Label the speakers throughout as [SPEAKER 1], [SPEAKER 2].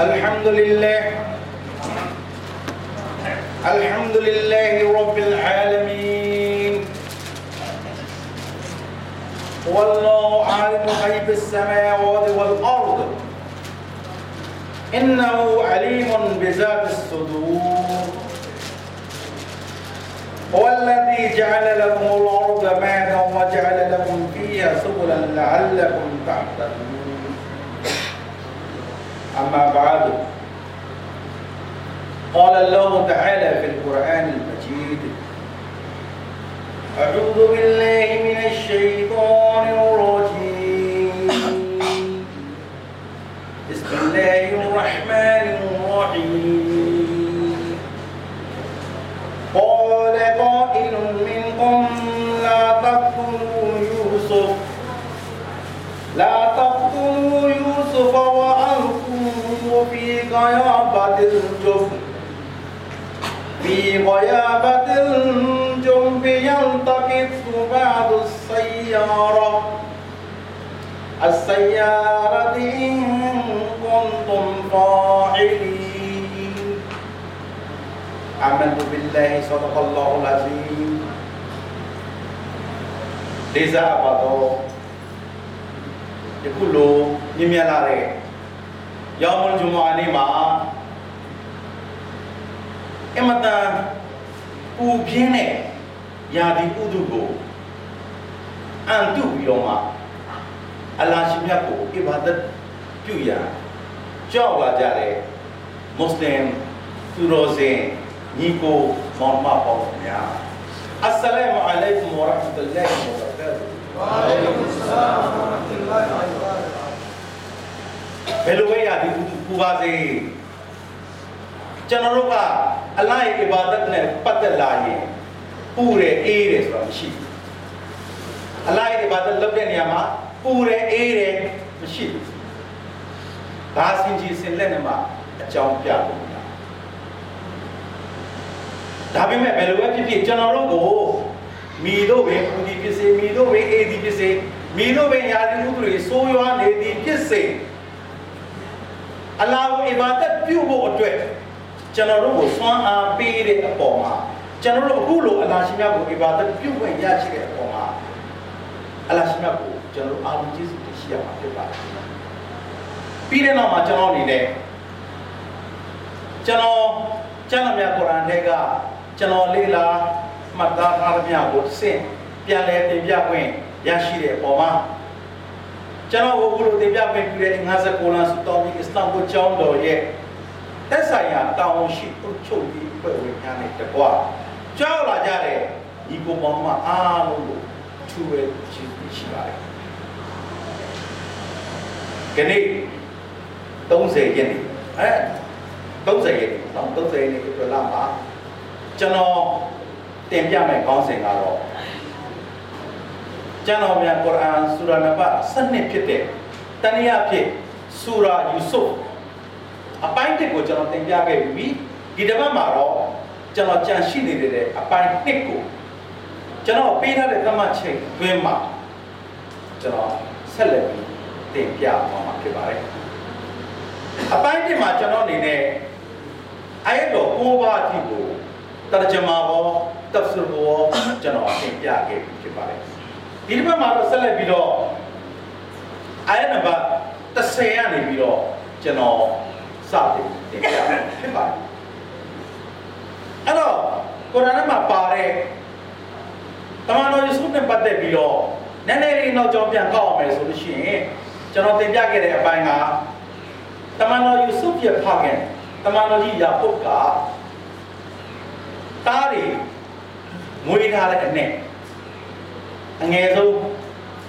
[SPEAKER 1] الحمد لله الحمد لله رب العالمين. والله عالم غيب السماوات والأرض. إنه عليم بذات الصدور. هو الذي جعل لكم الأرض مهدا وجعل لكم فيها سبلا لعلكم تعتدون أما بعد قال الله تعالى في القرآن المجيد أعوذ بالله من الشيطان الرجيم. بسم الله الرحمن الرحيم. قال قائل منكم لا تقتلوا يوسف لا تقتلوا يوسف وألقوه في غيابة الجفن في غيابة الجنب يلتقطه بعض السيارة السيارة إن كنتم فاعلين آمنت بالله صدق الله العظيم Desa apa tuh? Dikulo, nyemialare. ယောမုလ်ဂျူမာနေ့မှာအမတန်ပူပြင်းတဲ့ယာဒီဥဒုကိုအန်တုပြီးတော့မှအလာရှိမြတ်ကိုအီဘာဒတ်ပြုရာကြောက်လာကြတဲ့မွတ်စလင်သူတော်စင်ညီကိုမောင်မပေါ့ခင်ဗျာအစ္စလာမ်အလိုင်ကုမ်ဝရဟ်မတ်တူလာဟီဝဘရကာတူ
[SPEAKER 2] ဝါအလိုင်ကု
[SPEAKER 1] မ်ဆလာမ်ဝရဟ်မတ်တူလာဟီဝဘရကာ ယ်လိုပဲရဒီပူပါစေကျွန်တော်တို့ကအလိုက်အဘာဒတ်နဲ့ပတ်သက်လာရင်ပူတယ်အေးတယ်ဆိုတာမရှိဘူးအလိုက်အဘာဒတ်လုပ်တဲ့နေရာမှာပူတယ်အေးတယ်မရှိဘူးဒါစင်ကြီးစင်လက်နဲ့မှအကြောင်းပြလို့မရဒါပေမဲ့ဘယ်လိုပဲဖြစ်ဖြစ်ကျွန်တော်တို့ကိုမိတို့ပဲပူဒီဖြစ်စေမိတို့ပဲအေးဒီဖြစ်စေမိတို့ပဲယာဒီဥပဒေဆိုးရွားနေသည်ဖြစ်စေ အလာဟ်အီဘာဒတ်ပြုဖို့အတွက်ကျွန်တော်တို့ကိုဆွမ်းအားပေးတဲ့အပေါ်မှာကျွန်တော်တို့အခုလိုအလာရှိမြတ်ကိုအီဘာဒတ်ပြုခွင့်ရရှိတဲ့အပေါ်မှာအလာရှိမြတ်ကိုကျွန်တော်တို့အာရုံကျေးဇူးတင်ရှိရမှာဖြစ်ပါတယ်ပြီးတဲ့နောက်မှာကျွန်တော်အနေနဲ့ကျွန်တော်ကျမ်းစာများကုရ်အာန်ထဲကကျွန်တော်လေ့လာမှတ်သားထားသမျှကိုစင့်ပြန်လည်တင်ပြခွင့်ရရှိတဲ့အပေါ်မှာ ကျွန်တော်ဘုလိုတင်ပြခွင့်ပြုတဲ့59လမ်းစုတောင်းပြီးအစ္စလာမ်ကိုကျောင်းတော်ရဲ့သက်ဆိုင်ရာတာဝန်ရှိအုပ်ချုပ်ရေးအဖွဲ့ဝင်များနဲ့တကွာကြောက်လာကြတဲ့ဒီကိုမောင်မအားလုံးကိုထူဝဲရှိရှိပါတယ်။ဒီနေ့30ရက်နေ့အဲ30ရက်နေ့နော်30ရက်နေ့ပြလာမှာကျွန်တော်တင်ပြမယ့်ခေါင်းစဉ်ကတော့ ကျွန်တော်မြန်ကုရ်အာန်ဆူရာနံပါတ်7ဖြစ်တဲ့တနည်းအားဖြင့်ဆူရာယူဆုဖ်အပိုင်းတစ်ကိုကျွန်တော်တင်ပြခဲ့ပြီးဒီတစ်ပတ်မှာတော့ကျွန်တော်ကြံရှိနေတဲ့အပိုင်းတစ်ကိုကျွန်တော်ပေးထားတဲ့သတ်မှတ်ချိန်တွင်းမှာကျွန်တော်ဆက်လက်ပြီးတင်ပြသွားမှာဖြစ်ပါတယ်အပိုင်းတစ်မှာကျွန်တော်အနေနဲ့အဲ့တော့ကိုးပါးအထိကိုတရဂျမာဘောတဖ်ဆူဘောကျွန်တော်တင်ပြခဲ့ပြီးဖြစ်ပါတယ် ဒီတစ်ပတ်မှာတော့ဆက်လက်ပြီးတော့အဲ့နံပါတ်30ကနေပြီးတော့ကျွန်တော်စတင်တင်ပြဖြစ်ပါတယ်အဲ့တော့ကုရ်အာန်မှာပါတဲ့တမန်တော်ယေရှုနဲ့ပတ်သက်ပြီးတော့နည်းနည်းလေးနောက်ကြောင်းပြန်ကောက်အောင်မယ်ဆိုလို့ရှိရင်ကျွန်တော်တင်ပြခဲ့တဲ့အပိုင်းကတမန်တော်ယေရှုရဲ့ဖခင်တမန်တော်ကြီးယာကုပ်ကတားတွေမွေးထားတဲ့အနဲ့ အငယ်ဆုံး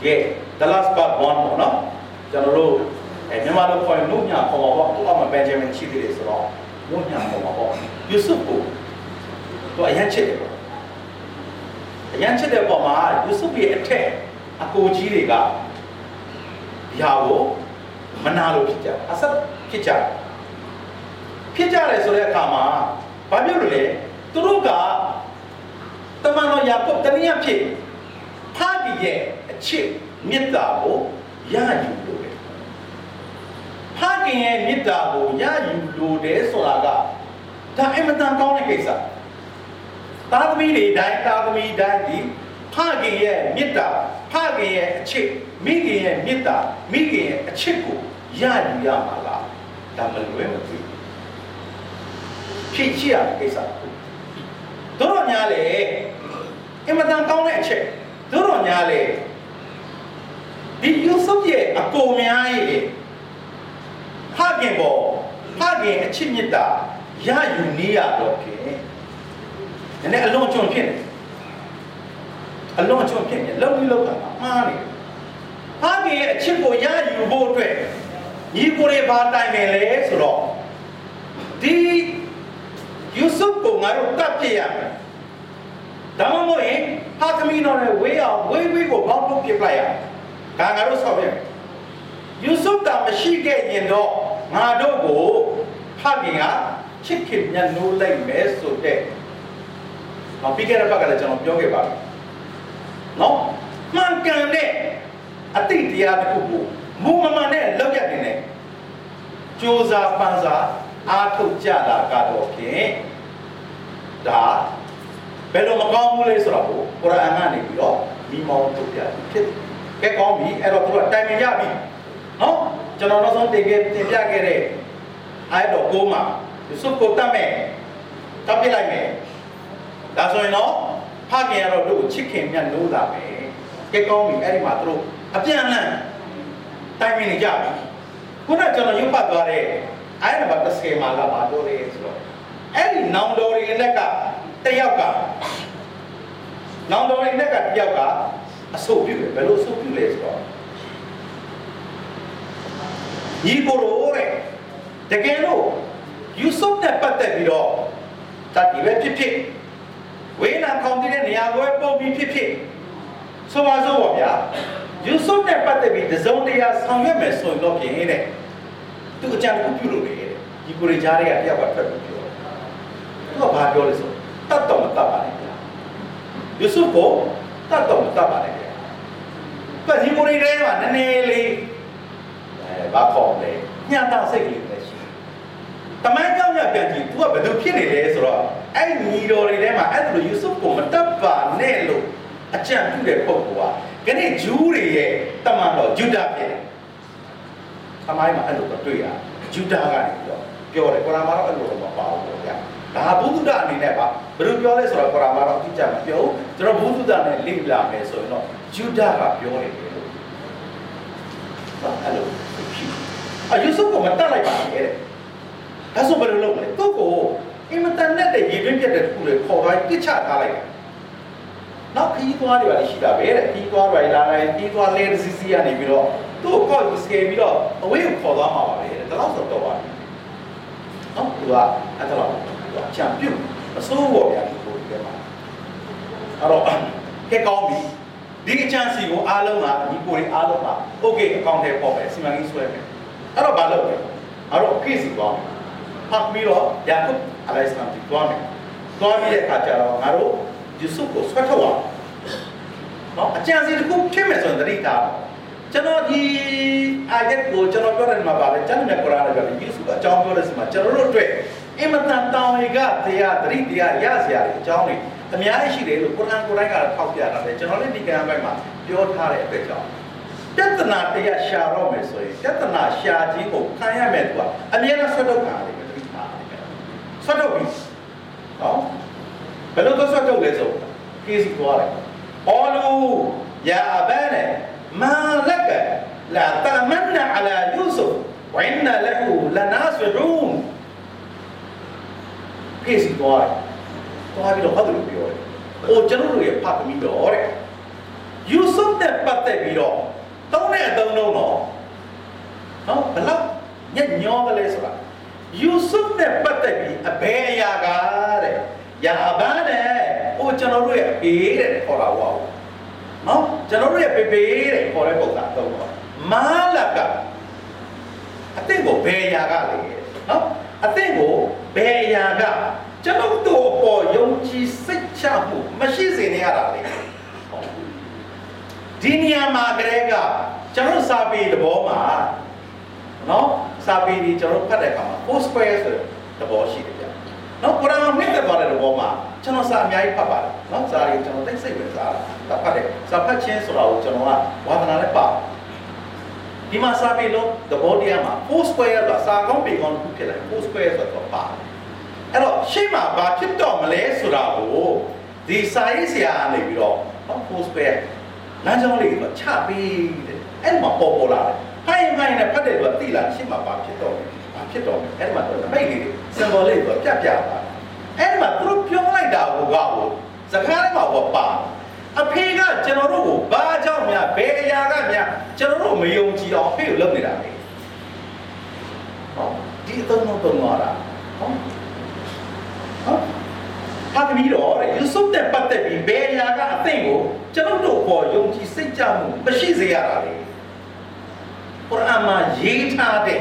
[SPEAKER 1] ရဲ့ the last part one ပေါ့နော်ကျွန်တော်တို့အဲမြန်မာလိုခေါ်ရင်နှုတ်ညာခေါ်ပါပေါ့သူ့အမဘန်ဂျမင်ရှိသေးတယ်ဆိုတော့နှုတ်ညာခေါ်ပါပေါ့ယူဆုကိုသူအရန်ချစ်တယ်ပေါ့အရန်ချစ်တဲ့ပုံမှာယူဆုရဲ့အထက်အကိုကြီးတွေကဒီဟာကိုမနာလို့ဖြစ်ကြအဆက်ဖြစ်ကြဖြစ်ကြတယ်ဆိုတဲ့အခါမှာဘာဖြစ်လို့လဲသူတို့ကတမန်တော်ယာကုပ်တနည်းအားဖြင့် ဖာဒီရဲ့အချစ်မေတ္တာကိုရယူလို့ပဲဖာဒခင်ရဲ့မေတ္တာကိုရယူလိုတယ်ဆိုတာကဒါအင်မတန်ကောင်းတဲ့ကိစ္စသားသမီးတွေတိုင်းသားသမီးတိုင်းဒီဖခင်ရဲ့မေတ္တာဖခင်ရဲ့အချစ်မိခင်ရဲ့မေတ္တာမိခင်ရဲ့အချစ်ကိုရယူရမှာလားဒါမလွယ်မသွေးဖြစ်ချရကိစ္စတို့တော့ညာလေအင်မတန်ကောင်းတဲ့အချက် တို့တော့ညာလေဒီယူဆုပ်ရဲ့အကိုများရဲ့ဖခင်ပေါ်ဖခင်အချစ်မြတ်တာရယူနေရတော့ဖြင့်နည်းနည်းအလွန်ကျွံဖြစ်နေအလွန်ကျွံဖြစ်နေလုံပြီးလောက်တာမှားနေဖခင်ရဲ့အချစ်ကိုရယူဖို့အတွက်ညီကိုတွေဘာတိုင်မယ်လဲဆိုတော့ဒီယူဆုပ်ကိုငါတို့တတ်ပြရမယ် ဒါမှမဟုတ်ရင်ဟာသမီးတော်နဲ့ဝေးအောင်ဝေးဝေးကိုဘောက်ပုတ်ပြစ်လိုက်ရဒါငါတို့ဆောက်ရမယ်ယူဆုပ်ကမရှိခဲ့ရင်တော့ငါတို့ကိုဖခင်ကချစ်ခင်မြတ်နိုးလိုက်မယ်ဆိုတဲ့။မပြီးခဲ့တဲ့ဘက်ကလည်းကျွန်တော်ပြောခဲ့ပါပြီ။နော်မှန်ကန်တဲ့အတိတ်တရားတစ်ခုကိုမူမမှန်တဲ့လောက်ရတဲ့နဲ့စ조사ပန်းစားအားထုတ်ကြတာကတော့ဖြင့်ဒါ ဘယ်လိုမကောင်းဘူးလဲဆိုတော့ကုရ်အာန်ကနေပြီးတော့မိမောင်းထုတ်ပြဖြစ်ကဲကောင်းပြီအဲ့တော့သူကတိုင်ပင်ရပြီနော်ကျွန်တော်နောက်ဆုံးတင်ခဲ့တင်ပြခဲ့တဲ့အဲ့တော့ကိုမှာယူဆုကိုတတ်မယ်တပ်ပြလိုက်မယ်ဒါဆိုရင်တော့ဖခင်ကတော့တို့ကိုချစ်ခင်မြတ်လို့လာမယ်ကဲကောင်းပြီအဲ့ဒီမှာသူတို့အပြန်အလှန်တိုင်ပင်နေကြပြီခုနကကျွန်တော်ရုပ်ပတ်သွားတဲ့အဲ့ဒါဘာ30မှာလာပါတော့လေဆိုတော့အဲ့ဒီနောင်တော်တွေလက်က တယောက်ကနောင်တော်တွေလက်ကတယောက်ကအဆုပ်ပြုတယ်ဘယ်လိုအဆုပ်ပြုလဲဆိုတော့ညီကိုရိုတဲ့တကယ်လို့ယူဆုပ်နဲ့ပတ်သက်ပြီးတော့တတ်ဒီပဲဖြစ်ဖြစ်ဝေးနာခေါင်းတည်တဲ့နေရာကိုပုံပြီးဖြစ်ဖြစ်ဆိုပါစို့ပါဗျာယူဆုပ်နဲ့ပတ်သက်ပြီးတစုံတရာဆောင်ရွက်မယ်ဆိုရင်တော့ပြင်တဲ့သူအကြံပြုပြုလို့လေတဲ့ဒီကိုရီကြားတွေကတယောက်ကထွက်ပြီးပြောသူကဘာပြောလဲဆို တတ်တော့မတတ်ပါနဲ့ဗျာယူဆုပ်ကိုတတ်တော့မတတ်ပါနဲ့ဗျာကဒီကိုရီထဲမှာနည်းနည်းလေးအဲဘာခေါ်လဲညတာစိတ်ကလေးလည်းရှိတမိုင်းကြောင့်ရပြန်ကြည့် तू ကဘယ်သူဖြစ်နေလဲဆိုတော့အဲ့ညီတော်တွေထဲမှာအဲ့လိုယူဆုပ်ကိုမတတ်ပါနဲ့လို့အကြံပြုတဲ့ပုဂ္ဂိုလ်ကခဏဂျူးတွေရဲ့တမန်တော်ဂျုဒဖြစ်တယ်။သမိုင်းမှာအဲ့လိုတော့တွေ့ရဂျုဒကနေပြီးတော့ပြောတယ်ကုရ်အာန်မှာတော့အဲ့လိုတော့မပါဘူးပေါ့ဗျာ။ ဒါဘုဒ္ဓအနေနဲ့ပါဘယ်လိုပြောလဲဆိုတော့ကုရ်အာန်မှာတော့အတိအကျမပြောဘူး။ကျွန်တော်ဘုဒ္ဓနဲ့လိမ့်လာမယ်ဆိုရင်တော့ဂျုဒကပြောတယ်လို့။ဟုတ်အဲ့လိုဖြစ်။အယူဆုကမတက်လိုက်ပါနဲ့တဲ့။ဒါဆိုဘယ်လိုလုပ်မလဲ။သူ့ကိုအင်မတန်နဲ့တဲ့ရေတွင်းပြတ်တဲ့တစ်ခုလေခေါ်သွားပြစ်ချထားလိုက်တယ်။နောက်ခီးသွားတွေပါလေရှိတာပဲတဲ့ခီးသွားတွေလာလိုက်ခီးသွားလဲစီစီကနေပြီးတော့သူ့ကိုကောက်ပြီးစကေပြီးတော့အဝေးကိုခေါ်သွားမှာပါပဲတဲ့ဒါတော့ဆိုတော့ပါနော်သူကအဲ့ဒါတော့သူက ချန်ပြုတ်အစိုးဘောဗျာဒီကိုဒီကမှာအဲ့တော့ကဲကောင်းပြီဒီအချမ်းစီကိုအားလုံးကဒီကိုရီအားလုံးကโอเคအကောင့်ထဲပေါ်မယ်စီမံကိန်းဆွဲမယ်အဲ့တော့ဘာလုပ်လဲအဲ့တော့ case ကိုသွားဖတ်ပြီးတော့ယာကုပ်အလိုင်စလမ်တီသွားမယ်သွားပြီးတဲ့အခါကျတော့ငါတို့ယူဆုကိုဆွတ်ထုတ်အောင်နော်အကြံစီတစ်ခုဖြစ်မယ်ဆိုရင်တတိထားကျွန်တော်ဒီအာယတ်ကိုကျွန်တော်ပြောတယ်မှာပါလေကျွန်တော်မြတ်ကုရ်အာန်ကယူဆုအကြောင်းပြောတဲ့စီမှာကျွန်တော်တို့အတွက် အင်မတန်တောင်းရကတရားတတိတရားရစရာတွေအကြောင်းတွေအများကြီးရှိတယ်လို့ကုရ်အာန်ကိုယ်တိုင်ကထောက်ပြတာလေကျွန်တော်လည်းဒီကံဘက်မှာပြောထားတဲ့အတွက်ကြောင့်ပြဿနာတရားရှာတော့မယ်ဆိုရင်ပြဿနာရှာခြင်းကိုခံရမယ်သူကအမြဲတမ်းဆွတ်ထုတ်တာလေတတိထားဆွတ်ထုတ်ပြီနော်ဘယ်လိုသွားဆွတ်ထုတ်လဲဆိုကေစီသွားတယ်အော်လူယာအဘန်မာလကလာတမန်နအလာယူဆုဝိနလဟူလနာဆရူန် ကေစီသွားတယ်သွားပြီးတော့ဟုတ်တယ်ပြောတယ်။အိုကျွန်တော်တို့ရဲ့ဖတ်ပြီးတော့တဲ့ယူဆုနဲ့ပတ်သက်ပြီးတော့သုံးတဲ့အသုံးလုံးတော့နော်ဘလောက်ညက်ညောကလေးဆိုတာယူဆုနဲ့ပတ်သက်ပြီးအဘယ်အရာကတဲ့ယာဘန်တဲ့အိုကျွန်တော်တို့ရဲ့အဘေးတဲ့ခေါ်တာဟုတ်နော်ကျွန်တော်တို့ရဲ့ပေပေတဲ့ခေါ်တဲ့ပုံစံသုံးတော့မာလကအသင်ကိုဘယ်အရာကလဲနော် အသင်ကိုဘယ်အရာကကျွန်တော်တို့ပေါ်ယုံကြည်စိတ်ချမှုမရှိစေနေရတာလေဒီနေရာမှာကလေးကကျွန်တော်စာပေသဘောမှာနော်စာပေဒီကျွန်တော်ဖတ်တဲ့အခါမှာ four square ဆိုတဲ့သဘောရှိတယ်ဗျနော်ကုရ်အာန်နဲ့တက်သွားတဲ့သဘောမှာကျွန်တော်စာအများကြီးဖတ်ပါတယ်နော်စာရီကျွန်တော်သိစိတ်ဝင်စားတာဖတ်တယ်စာဖတ်ခြင်းဆိုတာကိုကျွန်တော်ကဝါသနာနဲ့ပါတယ် ဒီမှာစာပေလုံးသဘောတရားမှာ four square ဆိုတာစာကောင်းပေကောင်းတစ်ခုဖြစ်လာ four square ဆိုတော့ပါတယ်အဲ့တော့ရှေ့မှာဘာဖြစ်တော့မလဲဆိုတာကိုဒီစာရေးဆရာကနေပြီးတော့ four square လမ်းကြောင်းလေးကိုချပေးတယ်အဲ့မှာပေါ်ပေါ်လာတယ်ခိုင်းခိုင်းနဲ့ဖတ်တယ်ဆိုတော့သိလာရှေ့မှာဘာဖြစ်တော့ဘာဖြစ်တော့အဲ့မှာတော့မိတ်လေး symbol လေးကိုပြပြပါအဲ့မှာသူတို့ပြောလိုက်တာကိုကကိုစကားလေးမှာပေါ့ပါ အဖေကကျွန်တော်တို့ကိုဘာကြောင့်များဘယ်အရာကများကျွန်တော်တို့မယုံကြည်အောင်အဖေကိုလုပ်နေတာလေဟောဒီအသုံးတော့တော့လာတာဟောဟောဟာကမီတော့တဲ့ယူဆုပ်တဲ့ပတ်သက်ပြီးဘယ်အရာကအသင်ကိုကျွန်တော်တို့ပေါ်ယုံကြည်စိတ်ကြမှုမရှိစေရတာလေကုရ်အာန်မှာရေးထားတဲ့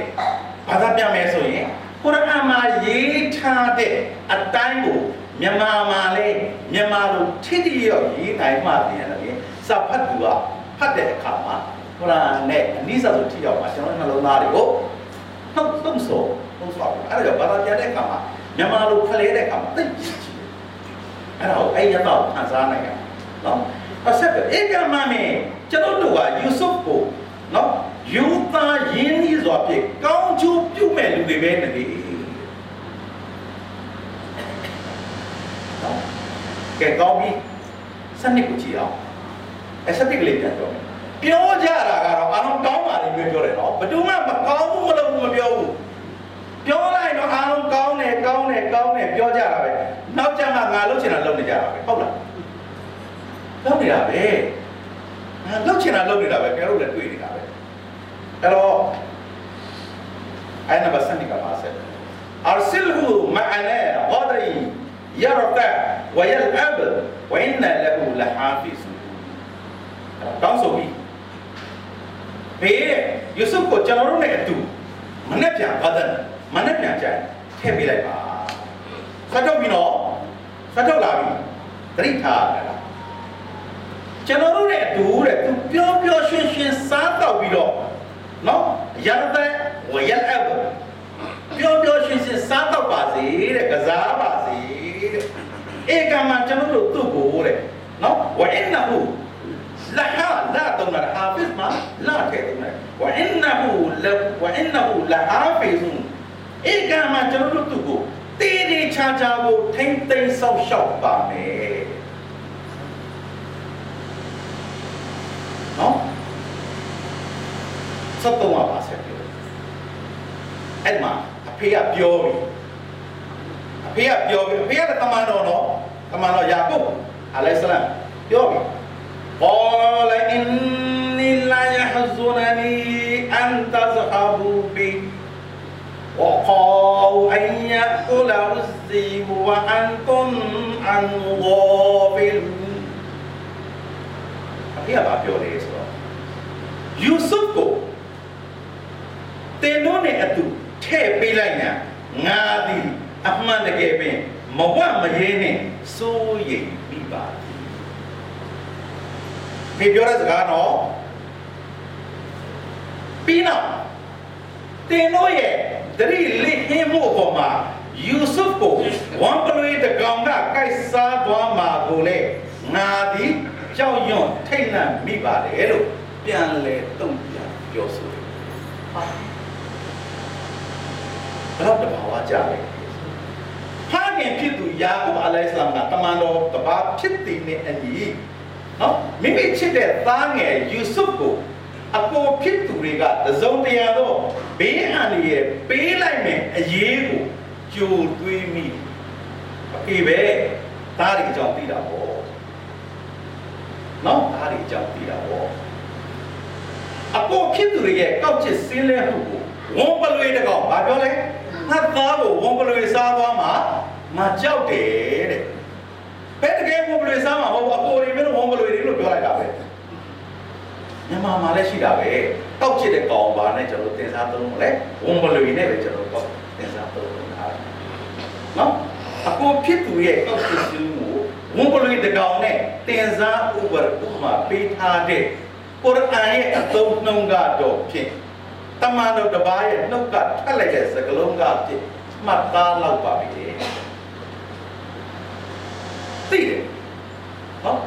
[SPEAKER 1] ဘာသာပြန်မယ်ဆိုရင်ကုရ်အာန်မှာရေးထားတဲ့အတိုင်းကို မြန်မာမှာလဲမြန်မာလိုထိတိရောက်ရေးနိုင်မှတည်ရတယ်စာဖတ်သူကဖတ်တဲ့အခါမှာကုရ်အာန်နဲ့အနိစ္စဆိုထိရောက်မှာကျွန်တော်နှလုံးသားတွေကိုနှုတ်သုံးဆိုသုံးဆိုအဲ့ဒါကြောင့်ဘာသာပြန်တဲ့အခါမှာမြန်မာလိုဖလှဲတဲ့အခါမှာသိကြည့်ကြည့်အဲ့ဒါကိုအဲ့ရတော့ခံစားနိုင်ရနော်အဆက်ပဲဧကမမင်းကျွန်တော်တို့ကယူဆုဖ်ကိုနော်ယူသားရင်းနှီးစွာဖြင့်ကောင်းကျိုးပြုမဲ့လူတွေပဲနေတယ် နော်ကဲကောင်းပြီစနစ်ကိုကြည့်အောင်အစတိကလေးပြန်ပြောမယ်ပြောကြတာကတော့အားလုံးကောင်းပါလိမ့်ပြောတယ်နော်ဘယ်သူမှမကောင်းဘူးမလုပ်ဘူးမပြောဘူးပြောလိုက်တော့အားလုံးကောင်းတယ်ကောင်းတယ်ကောင်းတယ်ပြောကြတာပဲနောက်ကျမှငါလုပ်ချင်တာလုပ်နေကြတာပဲဟုတ်လားလုပ်နေတာပဲငါလုပ်ချင်တာလုပ်နေတာပဲကျွန်တော်တို့လည်းတွေ့နေတာပဲအဲ့တော့အဲ့နံပါတ်7ကပါဆက် أرسله معنا غدا يرتع ويلعب وإن له لحافظون တောင်းဆိုပြီးဘေးယူဆုကိုကျွန်တော်တို့နဲ့အတူမနေ့ပြန်ဘာသာမနေ့ပြန်ကြိုင်ထည့်ပေးလိုက်ပါဖတ်တော့ပြီနော်ဖတ်တော့လာပြီသတိထားရတာကျွန်တော်တို့နဲ့အတူတဲ့သူပြောပြောရှင်းရှင်းစားတော့ပြီးတော့နော်ရတဲ့ဝရအဘပြောပြောရှင်းရှင်းစားတော့ပါစေတဲ့ကစားပါစေတဲ့ ဧကမှာကျွန်တော်တို့သူ့ကိုတဲ့နော်ဝအင်နဟူလာဟာလာတုံးတာဟာဖစ်မှာလာထဲတုံးတယ်ဝအင်နဟူလဝအင်နဟူလာဟာဖီဇွန်ဧကမှာကျွန်တော်တို့သူ့ကိုတည်တည်ချာချာကိုထိမ့်သိမ့်ဆောက်ရှောက်ပါမယ်နော်73ပါဆက်ပြောအဲ့မှာအဖေကပြောပြီ ဖေကပြောပြီအဖေကတမန်တော်နော်တမန်တော်ယာကုပ်အလိုင်ဆလမ်ပြောပြီ قال إني لا يحزنني أن تذهبوا بي وقالوا أن يأكله الذئب وأنتم عنه غافلون အဖေကဘာပြောလဲဆိုတော့ယူဆုကိုတင်တို့နဲ့အတူထည့်ပေးလိုက်ညာငါသည် အမှန်တကယ်ပင်မဝမရဲနဲ့စိုးရိမ်မိပါသည်ဖေပြောတဲ့စကားတော့ပြီးတော့တင်တို့ရဲ့တတိလိဟင်းမှုအပေါ်မှာယူဆုကိုဝမ်ပလွေတကောင်ကကိုက်စားသွားမှာကိုလေငါသည်ကြောက်ရွံ့ထိတ်လန့်မိပါတယ်လို့ပြန်လဲတုံ့ပြန်ပြောဆိုတယ်ဟာဘယ်တော့တဘာဝကြလဲဟာ ခင်ဖြစ်သူယာကုပ်အလိုင်ဆလမ်ကတမန်တော်တဘာဖြစ်တည်နေအညီနော်မိမိချစ်တဲ့သားငယ်ယူဆုကိုအကိုဖြစ်သူတွေကသစုံတရာတော့ဘေးအန္တရာယ်ပေးလိုက်မယ်အရေးကိုကြိုတွေးမိအဖေပဲသားတွေအကြောင်းသိတာပေါ့နော်သားတွေအကြောင်းသိတာပေါ့အကိုဖြစ်သူတွေရဲ့ကောက်ချစ်စင်းလဲမှုကိုဝန်ပလွေတကောင်ဘာပြောလဲငါသားကိုဝန်ပလွေစားသွားမှာ ငါကြောက်တယ်တဲ့ဘယ်တကယ်ဝန်ပလွေစားမှာမဟုတ်ဘူးအကိုတွေမင်းဝန်ပလွေတွေလို့ပြောလိုက်တာပဲမြန်မာမှာလည်းရှိတာပဲတောက်ချစ်တဲ့ကောင်ပါနဲ့ကျွန်တော်တင်စားသုံးလို့လေဝန်ပလွေနဲ့ပဲကျွန်တော်တော့တင်စားသုံးလို့ထားတယ်နော်အကိုဖြစ်သူရဲ့တောက်ချစ်စုကိုဝန်ပလွေတကောင်နဲ့တင်စားဥပရဥမာပေးထားတဲ့ကုရ်အာန်ရဲ့အသုံးနှုန်းကတော့ဖြင့်တမန်တော်တစ်ပါးရဲ့နှုတ်ကထတ်လိုက်တဲ့စကလုံးကပြစ်မှတ်သားလောက်ပါပြီ သိတယ်နော်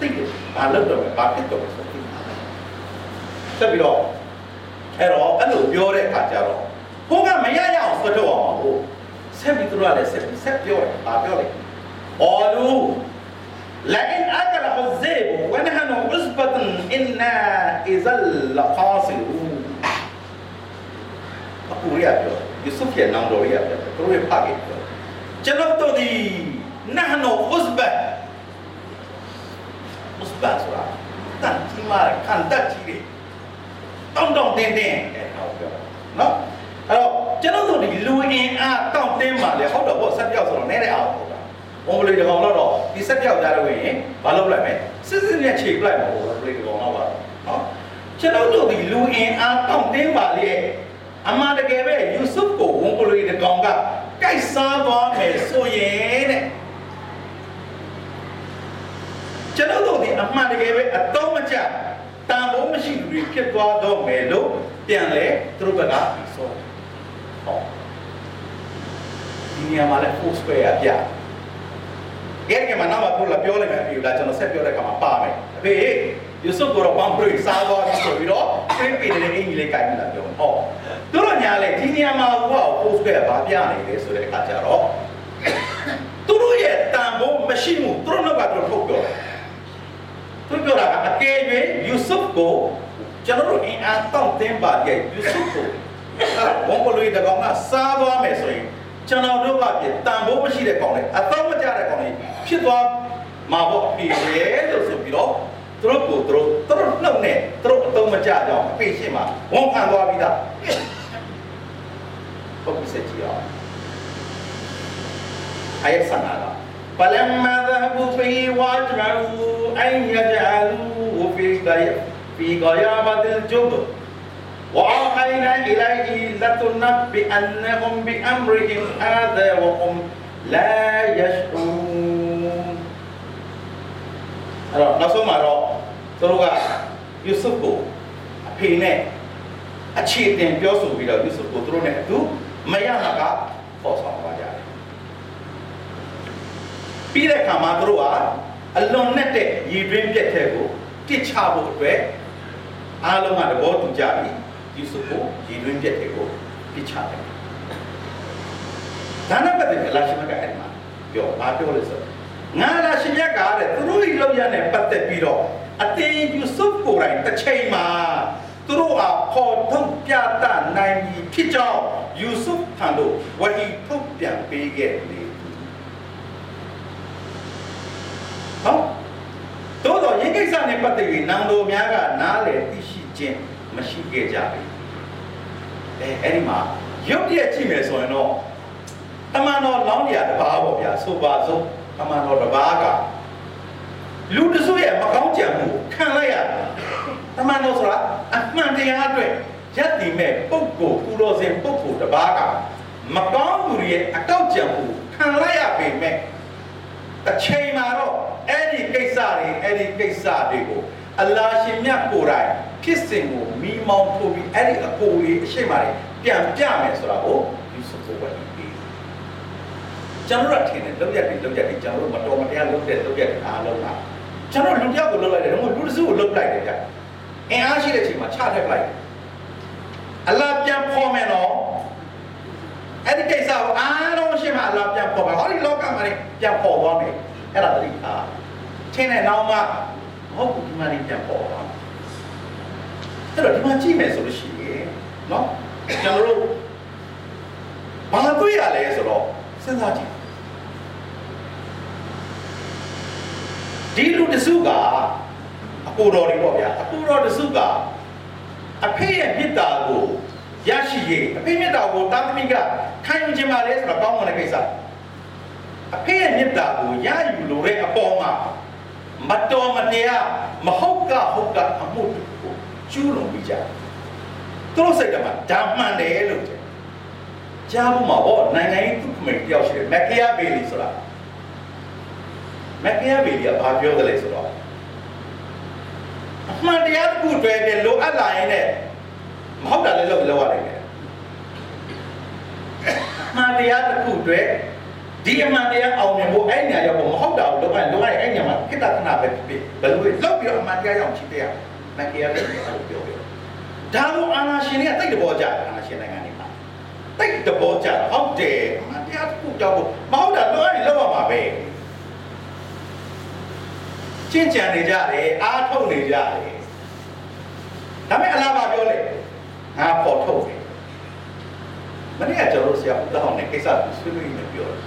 [SPEAKER 1] သိတယ်ဘာလို့တော့ဘာဖြစ်တော့ဆိုသိဆက်ပြီးတော့အဲ့တော့အဲ့လိုပြောတဲ့အခါကျတော့ဘုန်းကမရရအောင်ဆွတ်တော့အောင်ဟုတ်ဆက်ပြီးသူတို့ကလည်းဆက်ပြီးဆက်ပြောတယ်ဘာပြောလဲအော်လူ لئن أكله الذئب ونحن عصبة إنا إذا لخاسرون အခုရပြောယူဆုဖ်ရဲ့နောင်တော်ရပြောသူတို့ရဲ့ဖခင်ပြောကျွန်တော်တို့ဒီ နဟနိုဥစဘတ်ဥစဘတ်ဆိုတာတန်ကြီးမာခံတတ်ကြီးတွေတောင်းတောင်းတင်းတင်းအဲ့ဒါကိုပြောနော်အဲ့တော့ကျွန်တော်တို့ဒီလူအင်အားတောင်းတင်းပါလေဟုတ်တော့ဘောဆက်ပြောက်ဆိုတော့နဲတဲ့အောင်ဟုတ်တာဘုံပလီတကောင်တော့ဒီဆက်ပြောက်ကြတော့ရင်မလုပ်လိုက်မယ်စစ်စစ်နဲ့ခြေပလိုက်မှာဘောပလီတကောင်တော့ပါနော်ကျွန်တော်တို့ဒီလူအင်အားတောင်းတင်းပါလေအမှန်တကယ်ပဲယူဆုကိုဝန်ပလီတကောင်ကကြိုက်စားသွားမယ်ဆိုရင်တဲ့ ကျွန်တော်တို့ဒီအမှန်တကယ်ပဲအတော့မကျတန်ဖိုးမရှိသူတွေဖြစ်သွားတော့မယ်လို့ပြန်လဲသူတို့ဘက်ကပြီးဆိုဟောဒီနေရာမှာလဲ force square ပြအဲ့ဒီမှာနောက်မှာပြောလာပြောလိုက်မယ်ပြီလားကျွန်တော်ဆက်ပြောတဲ့အခါမှာပါမယ်အဖေယူဆုကိုတော့ပန်းပရိစားသွားပြီဆိုပြီးတော့ print ပေးတဲ့အင်ကြီးလေးကိုင်လာပြောဟောသူတို့ညာလဲဒီနေရာမှာဟိုက force square ဘာပြနေလဲဆိုတဲ့အခါကျတော့သူတို့ရဲ့တန်ဖိုးမရှိမှုသူတို့ကတော့ထုတ်ပြောတယ် သူပြောတာကအကယ်၍ယူဆုကိုကျွန်တော်တို့အင်အားတောင့်တင်းပါရဲ့ယူဆုကိုဘုံပလွေတကောင်ကစားသွားမယ်ဆိုရင်ကျွန်တော်တို့ကပြတန်ဖိုးမရှိတဲ့ကောင်လေးအတော့မကျတဲ့ကောင်လေးဖြစ်သွားမှာပေါ့ပြီလေလို့ဆိုပြီးတော့သူတို့ကိုသူတို့သူတို့နှုတ်နဲ့သူတို့အတော့မကျကြအောင်အဖေရှင်းမှာဝန်ခံသွားပြီးသားဟုတ်ပြီစကြည့်အောင် ayat sana lah فلما ذهبوا به واجمعوا أن يجعلوه في غي- في غيابة الجب وأوحينا إليه لتنبئنهم بأمرهم هذا وهم لا يشعرون အဲ့တော့နောက်ဆုံးမှာတော့သူတို့ကယူဆုကိုအဖေနဲ့အခြေတင်ပြောဆိုပြီးတော့ယူဆုကိုသူတို့နဲ့အတူမရနာကပေါ်ဆောင်သွားကြတယ် ပြီးတဲ့အခါမှာသူတို့ကအလွန်နဲ့တဲ့ရည်တွင်းပြက်တဲ့ကိုတစ်ချဖို့အတွက်အားလုံးကသဘောတူကြပြီယူဆုကိုရည်တွင်းပြက်တဲ့ကိုတစ်ချတယ်ဒါနဲ့ပတ်သက်ပြီးလာရှိမကအဲ့ဒီမှာပြောဘာပြောလဲဆိုတော့ငါလာရှင်မြတ်ကတဲ့သူတို့ဤလောက်ရနဲ့ပတ်သက်ပြီးတော့အတင်းယူဆုကိုယ်တိုင်တစ်ချိန်မှာသူတို့အားပေါ်ထုတ်ပြတနိုင်ပြီဖြစ်ကြောင်းယူဆုထံတို့ဝဟီထုတ်ပြန်ပေးခဲ့လေ ဟောတို့တော့ရင်ကိစ္စနဲ့ပတ်သက်ပြီးနံတော်များကနားလေသိရှိခြင်းမရှိခဲ့ကြဘူးအဲအဲ့ဒီမှာရုပ်ရက်ကြည့်မယ်ဆိုရင်တော့တမန်တော်လောင်းရတပါးပေါ့ဗျာဆိုပါစို့တမန်တော်တပါးကလူတစုရဲ့မကောင်းကြံမှုခံလိုက်ရတာတမန်တော်ဆိုတာအမှန်တရားအတွက်ရက်တည်မဲ့ပုဂ္ဂိုလ်ကုတော်စင်ပုဂ္ဂိုလ်တပါးကမကောင်းသူရဲ့အကောက်ကြံမှုခံလိုက်ရပေမဲ့ တစ်ချိန်မှာတော့အဲ့ဒီကိစ္စတွေအဲ့ဒီကိစ္စတွေကိုအလ္လာရှင်မြတ်ကိုယ်တိုင်ဖြစ်စဉ်ကိုမိမောင်းထိုးပြီးအဲ့ဒီအကိုကြီးအရှိမတွေပြန်ပြမယ်ဆိုတာကိုယူဆုကိုဝယ်ပြီးကျွန်တော်တို့ထင်တယ်လောက်ရက်တွေလောက်ရက်တွေကျွန်တော်တို့မတော်မတရားလုပ်တဲ့လောက်ရက်တွေအားလုံးကကျွန်တော်လူတစ်ယောက်ကိုလုပ်လိုက်တယ်တော့လူတစ်စုကိုလုပ်လိုက်တယ်ဗျအင်အားရှိတဲ့ချိန်မှာချထည့်လိုက်အလ္လာပြန်ဖော်မယ်နော် အဲ့ဒီကိစ္စကိုအားလုံးရှိမှအလ္လာပြန်ဖော်မယ်ဟောဒီလောကမှာနေပြန်ဖော်သွားမယ်အဲ့ဒါတတိထားထင်းတဲ့နောက်မှမဟုတ်ဘူးဒီမှာနေပြန်ဖော်သွားအဲ့တော့ဒီမှာကြည့်မယ်ဆိုလို့ရှိရင်နော်ကျွန်တော်တို့ဘာတွေ့ရလဲဆိုတော့စဉ်းစားကြည့်ဒီလူတစုကအကိုတော်တွေပေါ့ဗျာအကိုတော်တစုကအဖေရဲ့မေတ္တာကို ရရှိရေးအဖေမေတ္တာကိုတာသမီကခံယူခြင်းပါလေဆိုတော့ကောင်းမွန်တဲ့ကိစ္စအဖေရဲ့မေတ္တာကိုရယူလို့တဲ့အပေါ်မှာမတော်မတရားမဟုတ်ကဟုတ်ကအမှုကိုကျူးလွန်ပြီးကြသူတို့စိတ်ကမှဒါမှန်တယ်လို့ကြားဖို့မှာပေါ့နိုင်ငံရေးသူ့ခမိတ်တယောက်ရှိတယ်မက်ခီယာဘေလီဆိုတာမက်ခီယာဘေလီကဘာပြောတယ်လဲဆိုတော့အမှန်တရားတစ်ခုတွေ့တယ်လိုအပ်လာရင်လည်း မဟုတ်တာလည်းလုပ်လို့ရတယ်။တမှန်တရားတစ်ခုအတွက်ဒီအမှန်တရားအောင်မြင်ဖို့အဲ့ညာရောက်ဖို့မဟုတ်တာကိုလောကလောကအဲ့ညာမှာခိတ္တခဏပဲဖြစ်ဘယ်လိုလဲလောက်ပြီးတော့အမှန်တရားရောက်ချစ်တရားမကရတဲ့ပြောပြောဒါကိုအာနာရှင်တွေကတိတ်တဘောကြအာနာရှင်နိုင်ငံတွေမှာတိတ်တဘောကြဟုတ်တယ်အမှန်တရားတစ်ခုကြောက်ဖို့မဟုတ်တာလောကရင်လောက်ရမှာပဲကျင့်ကြံနေကြတယ်အားထုတ်နေကြတယ်ဒါပေမဲ့အလားပါပြောလေ ငါပေါ်ထုတ်တယ်မနေ့ကကျွန်တော်ဆရာဦးတောင်းနေကိစ္စကိုဆွေးနွေးနေပြောတယ်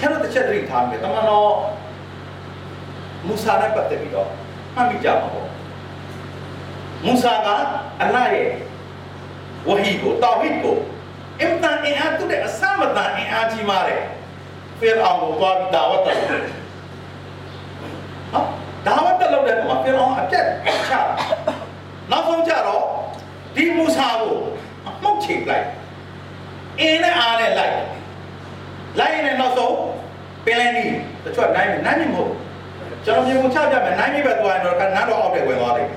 [SPEAKER 1] ကျွန်တော်တစ်ချက်တည်းထားမယ်တမန်တော်မူဆာနဲ့ပတ်သက်ပြီးတော့မှတ်မိကြပါဦးမူဆာကအလ္လာဟ်ရဲ့ဝဟီကိုတာဝီဒ်ကိုအင်တန်အင်အားတူတဲ့အစမတန်အင်အားကြီးမားတယ်ဖေရောင်ကိုသွားပြီးဒါဝတ်တယ်နော်ဒါဝတ်တက်လို့တဲ့ကောင်ဖေရောင်အပြက်ချ နောက်ဆုံးကြတော့ဒီမူဆာကိုမှုတ်ချိန်လိုက်အင်းနဲ့အားနဲ့လိုက်လိုက်ရင်နောက်ဆုံးပင်လယ်နီတချို့နိုင်မယ်နိုင်မဟုတ်ကျွန်တော်မြေကိုချပြမယ်နိုင်ပြီပဲသွားရင်တော့ကနန်းတော်အောက်တဲ့ဝင်သွားတယ်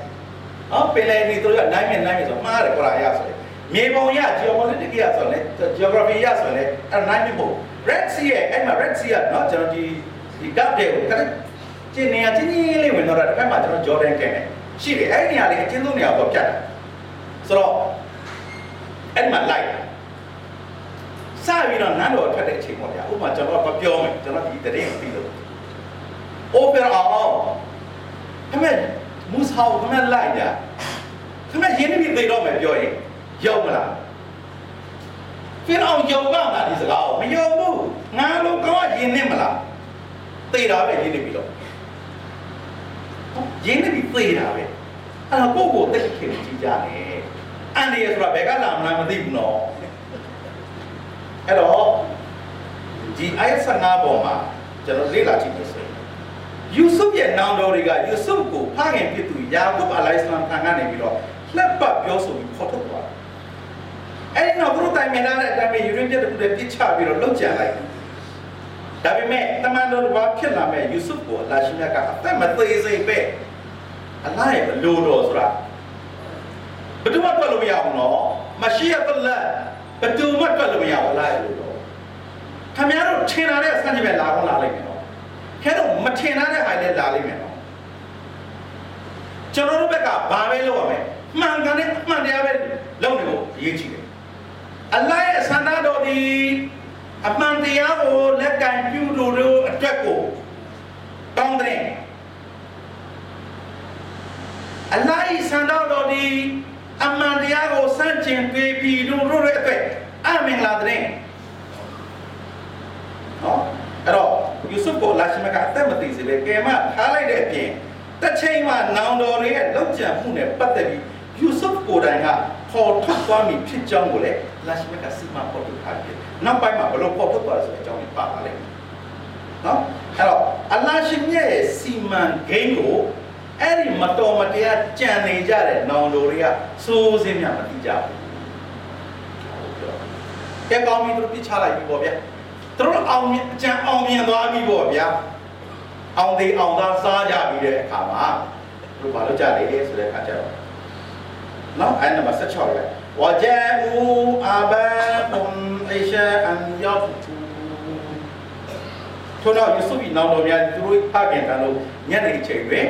[SPEAKER 1] နော်ပင်လယ်နီတို့ကနိုင်မယ်နိုင်မယ်ဆိုမှားတယ်ကွာရဆိုတယ်မြေပုံရ geopolitics ရဆိုလဲ geography ရဆိုလဲအဲ့နိုင်မဟုတ် red sea ရဲ့အဲ့မှာ red sea ကနော်ကျွန်တော်ဒီဒီ gap တွေကိုခက်ကျင်းနေရချင်းချင်းလေးဝင်တော့တာတစ်ဖက်မှာကျွန်တော် Jordan ကဲနေ ရှိတယ်အဲ့ဒီနေရာလေးအချင်းဆုံးနေရာတော့ပြတ်တယ်ဆိုတော့အဲ့မှာလိုက်စပြီးတော့နန်းတော်ထွက်တဲ့အချိန်ပေါ့ဗျာဥပမာကျွန်တော်ကပြောမယ်ကျွန်တော်ဒီတရင်ပြီးလို့အိုပရာအောင်ခမဲမူဆောခမဲလိုက်ကြခမဲရင်းနှီးပြီးသိတော့မယ်ပြောရင်ရောက်မလားဖင်အောင်ယုံပါမှာဒီစကားကိုမယုံဘူးငါလိုကောင်းရင်းနှင်းမလားသိတာပဲရင်းနှီးပြီးတော့ ရင်းနှီးပြီးသိတာပဲအဲ့တော့ကိုယ့်ကိုယ်သိခင်ကြည့်ကြတယ်အန်ဒီရဆိုတာဘယ်ကလာမှန်းမသိဘူးနော်အဲ့တော့ဒီအိုက်15ပေါ်မှာကျွန်တော်လေ့လာကြည့်မယ်ဆိုရင်ယူဆုရဲ့နောင်တော်တွေကယူဆုကိုဖခင်ဖြစ်သူယာကုပ်အလိုင်စလမ်ထံကနေပြီးတော့လှက်ပတ်ပြောဆိုပြီးခေါ်ထုတ်သွားအဲ့ဒီနောက်သူတို့တိုင်မြင်လာတဲ့အတိုင်းပဲယူရင်းပြတ်တစ်ခုတည်းပြစ်ချပြီးတော့လှုပ်ကြံလိုက် ဒါပေမဲ့တမန်တော်ဘာဖြစ်လာမဲ့ယူဆုကိုအလာရှိမြတ်ကအသက်မသေးစိတ်ပဲအလားရဲ့ဘလို့တော်ဆိုတာဘယ်သူမှတွက်လို့မရဘူးနော်မရှိယတ်လက်ဘယ်သူမှတွက်လို့မရဘူးလားလို့တော့ခင်ဗျားတို့ထင်လာတဲ့ဆန့်ကျင်ဘက်လာတော့လာလိုက်မယ်နော်ခဲတော့မထင်လာတဲ့ဟာလည်းလာလိမ့်မယ်နော်ကျွန်တော်တို့ဘက်ကဘာပဲလုပ်ရမလဲမှန်ကန်တဲ့အမှန်တရားပဲလုပ်နေဖို့အရေးကြီးတယ်အလ္လာဟ်ရဲ့ဆန္ဒတော်ဒီအမှန်တရားကိုလက်ကင်ပြုလို့တို့အတွက်ကိုတောင်းတဲ့အလ္လာဟ်၏ဆန္ဒတော်ဒီအမှန်တရား ကိုစန့်ကျင်ပေးပြီးတို့တို့ရဲ့အတွက်အမင်္ဂလာတဲ့နော်အဲ့တော့ယူဆုကိုလာရှိမကအသက်မသိစေပဲကဲမထားလိုက်တဲ့အပြင်တစ်ချိန်မှာနောင်တော်ရဲ့လောက်ကျန်မှုနဲ့ပတ်သက်ပြီးယူဆုကိုတိုင်ကပေါ်ထုတ်သွားမိဖြစ်ကြောင်းကိုလည်းလာရှိမကစီမပေါ်ထုတ်ထားပြီးနောက်ပိုင်းမှာဘလို့ပေါ်ထုတ်သွားဆိုတဲ့အကြောင်းကိုပါလာလိမ့်မယ်နော်အဲ့တော့အလ္လာရှိမြတ်ရဲ့စီမံကိန်းကို အဲ့ဒီမတော်မတရားကြံနေကြတဲ့နောင်တော်တွေကစိုးစင်းမြမတိကြဘူးကဲကောင်းပြီသူတို့ပြချလိုက်ပြီပေါ့ဗျာသူတို့အောင်မြင်အကြံအောင်မြင်သွားပြီပေါ့ဗျာအောင်သေးအောင်သားစားကြပြီးတဲ့အခါမှာသူတို့ဘာလုပ်ကြလဲဆိုတဲ့အခါကျတော့နော်အဲ့နံပါတ်16လေဝဂျာအူအဘာကွန်အိရှာအန်ယောဖူထို့နောက်ယေဆု၏နောင်တော်များသူတို့ဖခင်တန်လို့ညနေအချိန်တွင်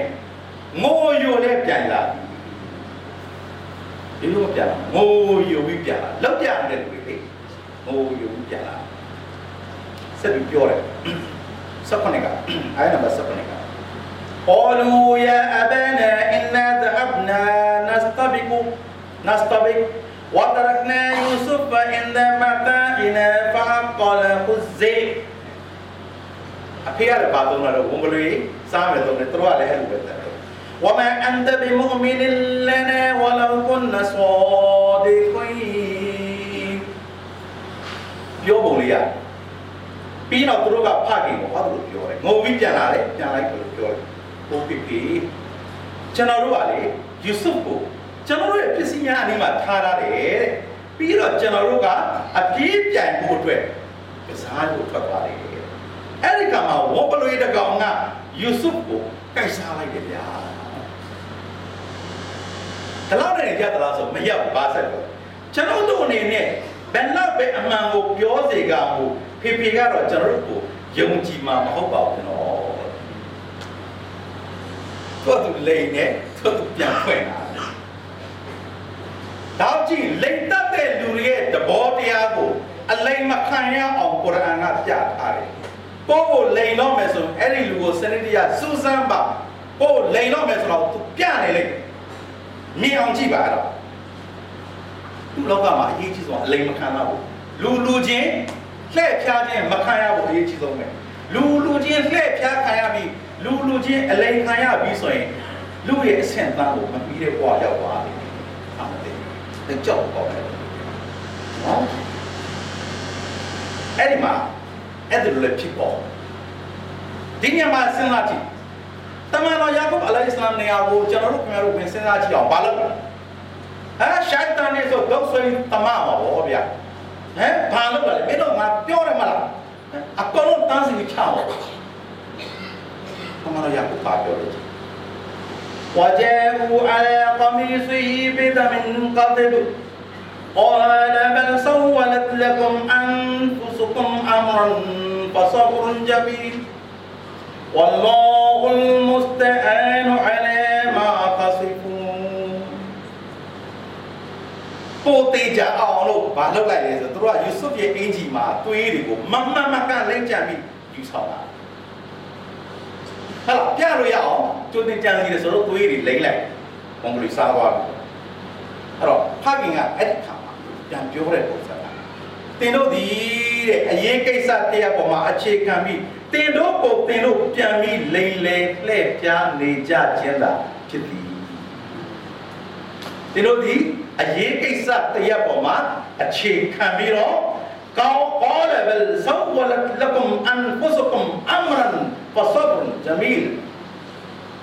[SPEAKER 1] ငိုယိုလည်းပြန်လာဒီလိုပြန်လာငိုယိုပြီးပြန်လာလောက်ပြန်တယ်လူတွေငိုယိုပြီးပြန်လာဆက်ပြီးပြောတယ်စပ်ခနဲ့ကအဲ့နံပါတ်စပ်ခနဲ့က قالوا يا أبانا إنا ذهبنا نستبق نستبق وتركنا يوسف عند متاعنا فأقله الذئب အဖေရတယ်ဘာသုံးတာလဲဝန်ကလေးစားမယ်သုံးတယ်သူတို့ကလည်းအဲ့လိုပဲတဲ့ وما أنت بمؤمن لنا ولو كنا صادقين ပြောပုံလေးရပြီးတော့သူတို့ကဖခင်ကိုဟောသူတို့ပြောတယ်ငိုပြီးပြန်လာတယ်ပြန်လိုက်လို့ပြောတယ်ဟိုပိပိကျွန်တော်တို့ကလေယူဆုကိုကျွန်တော်တို့ရဲ့ပစ္စည်းများအနည်းမှာထားရတယ်တဲ့ပြီးတော့ကျွန်တော်တို့ကအပြေးပြန်ဖို့အတွက်ကစားဖို့ထွက်သွားတယ်အဲ့ဒီကမှာဝပလွေတကောင်ကယူဆုကိုကိုက်စားလိုက်တယ်ဗျာ ဒီလောက်နဲ့ကြက်သလားဆိုမရက်ဘူးဘာဆက်တော့ကျွန်တော်တို့အနေနဲ့ဘဘယ်တော့ပဲအမှန်ကိုပြောစေကမူဖေဖေကတော့ကျွန်တော်တို့ကိုယုံကြည်မှာမဟုတ်ပါဘူးနော်တော့သူလိန်နဲ့သူပြန်ဖွင့်လာတော့ကြည့်လိန်တတ်တဲ့လူတွေရဲ့သဘောတရားကိုအလိမ်မခံရအောင်ကုရ်အာန်ကပြထားတယ်ပို့ကိုလိန်တော့မယ်ဆိုအဲ့ဒီလူကိုစနစ်တရားစူးစမ်းပါပို့လိန်တော့မယ်ဆိုတော့သူပြနေလိမ့် မြင်အောင်ကြည့်ပါအဲ့တော့သူ့လောကမှာအရေးကြီးဆုံးအလိမ်မခံတော့ဘူးလူလူချင်းလှည့်ဖြားခြင်းမခံရဘူးအရေးကြီးဆုံးပဲလူလူချင်းလှည့်ဖြားခံရပြီးလူလူချင်းအလိမ်ခံရပြီးဆိုရင်လူရဲ့အဆင့်အတန်းကိုမပြီးတဲ့ဘဝရောက်သွားပြီအမှန်တည်းတကြောက်ပေါ့နော်အဲ့ဒီမှာအဲ့ဒီလိုလည်းဖြစ်ပေါ်ဒီညမှာစဉ်းစားကြည့် တမန်တော်ယာကုပ်အလိုင်စလမ်နေရာကိုကျွန်တော်တို့ခင်ဗျားတို့ဝင်စဉ်းစားကြည့်အောင်ဘာလို့အဲရှိုက်တန်နေဆိုဒုက္ဆွေတမန်ပါဘောဗျာဟဲ့ဘာလို့လဲမင်းတို့ငါပြောရမလားအကုန်လုံးတန်းစီချအောင်တမန်တော်ယာကုပ်ပါပြောလို့ وجاءوا على قميصه بدم قبل قال بل سولت لكم أنفسكم أمرا فصبر جميل والله المستعان على ما تصفون ပိုတေးကြအောင်လို့ဘာလုပ်လိုက်လဲဆိုတော့သူတို့ကယူဆုရဲ့အင်ဂျီမှာသွေးတွေကိုမမမကလိမ့်ကြပြီးယူဆောင်တာဟဲ့လားပြလို့ရအောင်ကျိုးတင်ကြံစီတယ်ဆိုတော့သွေးတွေလိမ့်လိုက်ဘုံကလေးစားသွားပြီအဲ့တော့ဖခင်ကအဲ့ဒီခါမှာပြန်ပြောတဲ့ပုံစံကတင်တို့ဒီတဲ့အရေးကိစ္စတရားပေါ်မှာအခြေခံပြီး တင်တို့ကိုတင်တို့ပြန်ပြီးလိမ့်လေလှည့်ပြားနေကြခြင်းသာဖြစ်သည်တင်တို့ဒီအရေးကိစ္စတရားပေါ်မှာအခြေခံပြီးတော့ကောင်းကောလဘယ်ဆောဝလတ်လကုမ်အန်ဖုစကုမ်အမရန်ဖဆဘ်ဂျမီလ်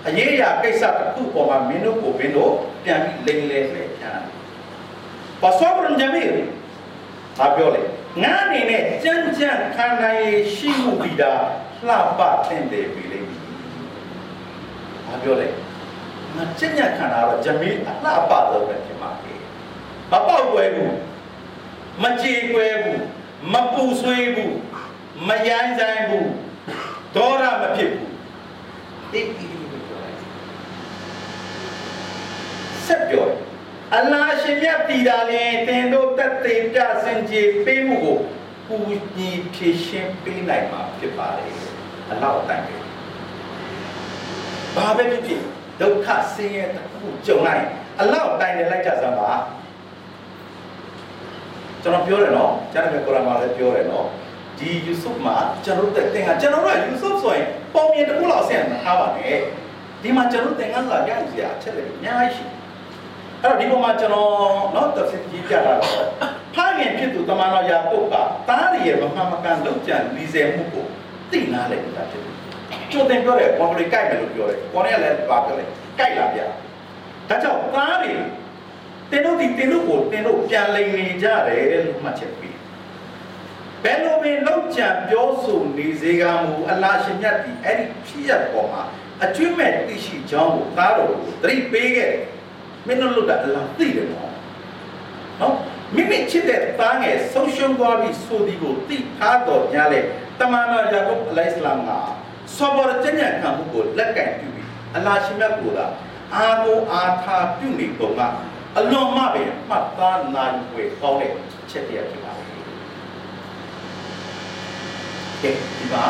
[SPEAKER 1] အရေးအရာကိစ္စတစ်ခုပေါ်မှာမင်းတို့ကိုမင်းတို့ပြန်ပြီးလိမ့်လေလှည့်ပြားဖဆဘ်ဂျမီလ်ဘာပြောလဲ ငါအနေနဲ့ကြမ်းကြမ်းခံနိုင်ရရှိမှုပြီးတာလှပသင့်တယ်ပြီလိမ့်မယ်ဘာပြောလဲငါကြမ်းကြမ်းခံတာတော့ဂျမီလ်အလှပဆုံးပဲဖြစ်မှာလေမပေါက်ွယ်ဘူးမကြေကွယ်ဘူးမပူဆွေးဘူးမရိုင်းဆိုင်ဘူးဒေါရမဖြစ်ဘူးအေးအေးပြောလိုက်ဆက်ပြောတယ် အလ္လာရှင်မြတ်တည်တာလင်တင်တို့တက်သေးပြစင်ကြေပေးမှုကိုပူညီဖြည့်ရှင်းပေးနိုင်မှာဖြစ်ပါလေအလောက်အတိုင်းပဲဘာပဲဖြစ်ဖြစ်ဒုက္ခဆင်းရဲတစ်ခုကြုံလိုက်အလောက်အတိုင်းနဲ့လိုက်ကြစမ်းပါကျွန်တော်ပြောတယ်နော်ကျွန်တော်ကကုရ်အာန်မှာလည်းပြောတယ်နော်ဒီယူဆုမှာကျွန်တော်တို့တင်ကကျွန်တော်တို့ကယူဆုဆိုရင်ပုံမြင်တစ်ခုလောက်ဆင်ထားပါနဲ့ဒီမှာကျွန်တော်တင်ကစားရရစရာအချက်တွေအများကြီးရှိ အဲ့တော့ဒီပုံမှာကျွန်တော်နော်တစ်စကြီးပြတာတော့ဖခင်ဖြစ်သူတမန်တော်ယာကုပ်ကတားရရဲ့မမှန်မကန်လောက်ကြံလီဆယ်မှုကိုသိနာလိုက်တာဖြစ်တယ်ကျိုးတင်ပြောတယ်ဘော်ပလီကြိုက်မယ်လို့ပြောတယ်ကိုနဲ့လည်းပါပြောတယ်ကြိုက်လာပြဒါကြောင့်သားတွေတင်တို့ဒီတင်တို့ကိုတင်တို့ပြန်လိန်နေကြတယ်လို့မှတ်ချက်ပေးဘယ်လိုပင်လောက်ကြံပြောဆိုနေစေကမူအလာရှင်မြတ်ဒီအဲ့ဒီဖြစ်ရပေါ်မှာအကျွင့်မဲ့သိရှိကြောင်းကိုသားတော်ကိုသတိပေးခဲ့တယ် မင်းတို့လွတ်တာအလားသိတယ်နော်နော်မိမိချစ်တဲ့သားငယ်ဆုံးရှုံးသွားပြီဆိုဒီကိုသိထားတော်ညာလေတမန်တော်ယာကုပ်အလိုင်စလမ်ကဆောဘောရကျင့်ကြံခံမှုကိုလက်ကင်ပြုပြီးအလာရှင်မြတ်ကိုသာအာကိုအာထာပြုနေပုံကအလွန်မှပဲမှတ်သားနိုင်ွယ်ကောင်းတဲ့ချက်တရားဖြစ်ပါလေကဲဒီမှာ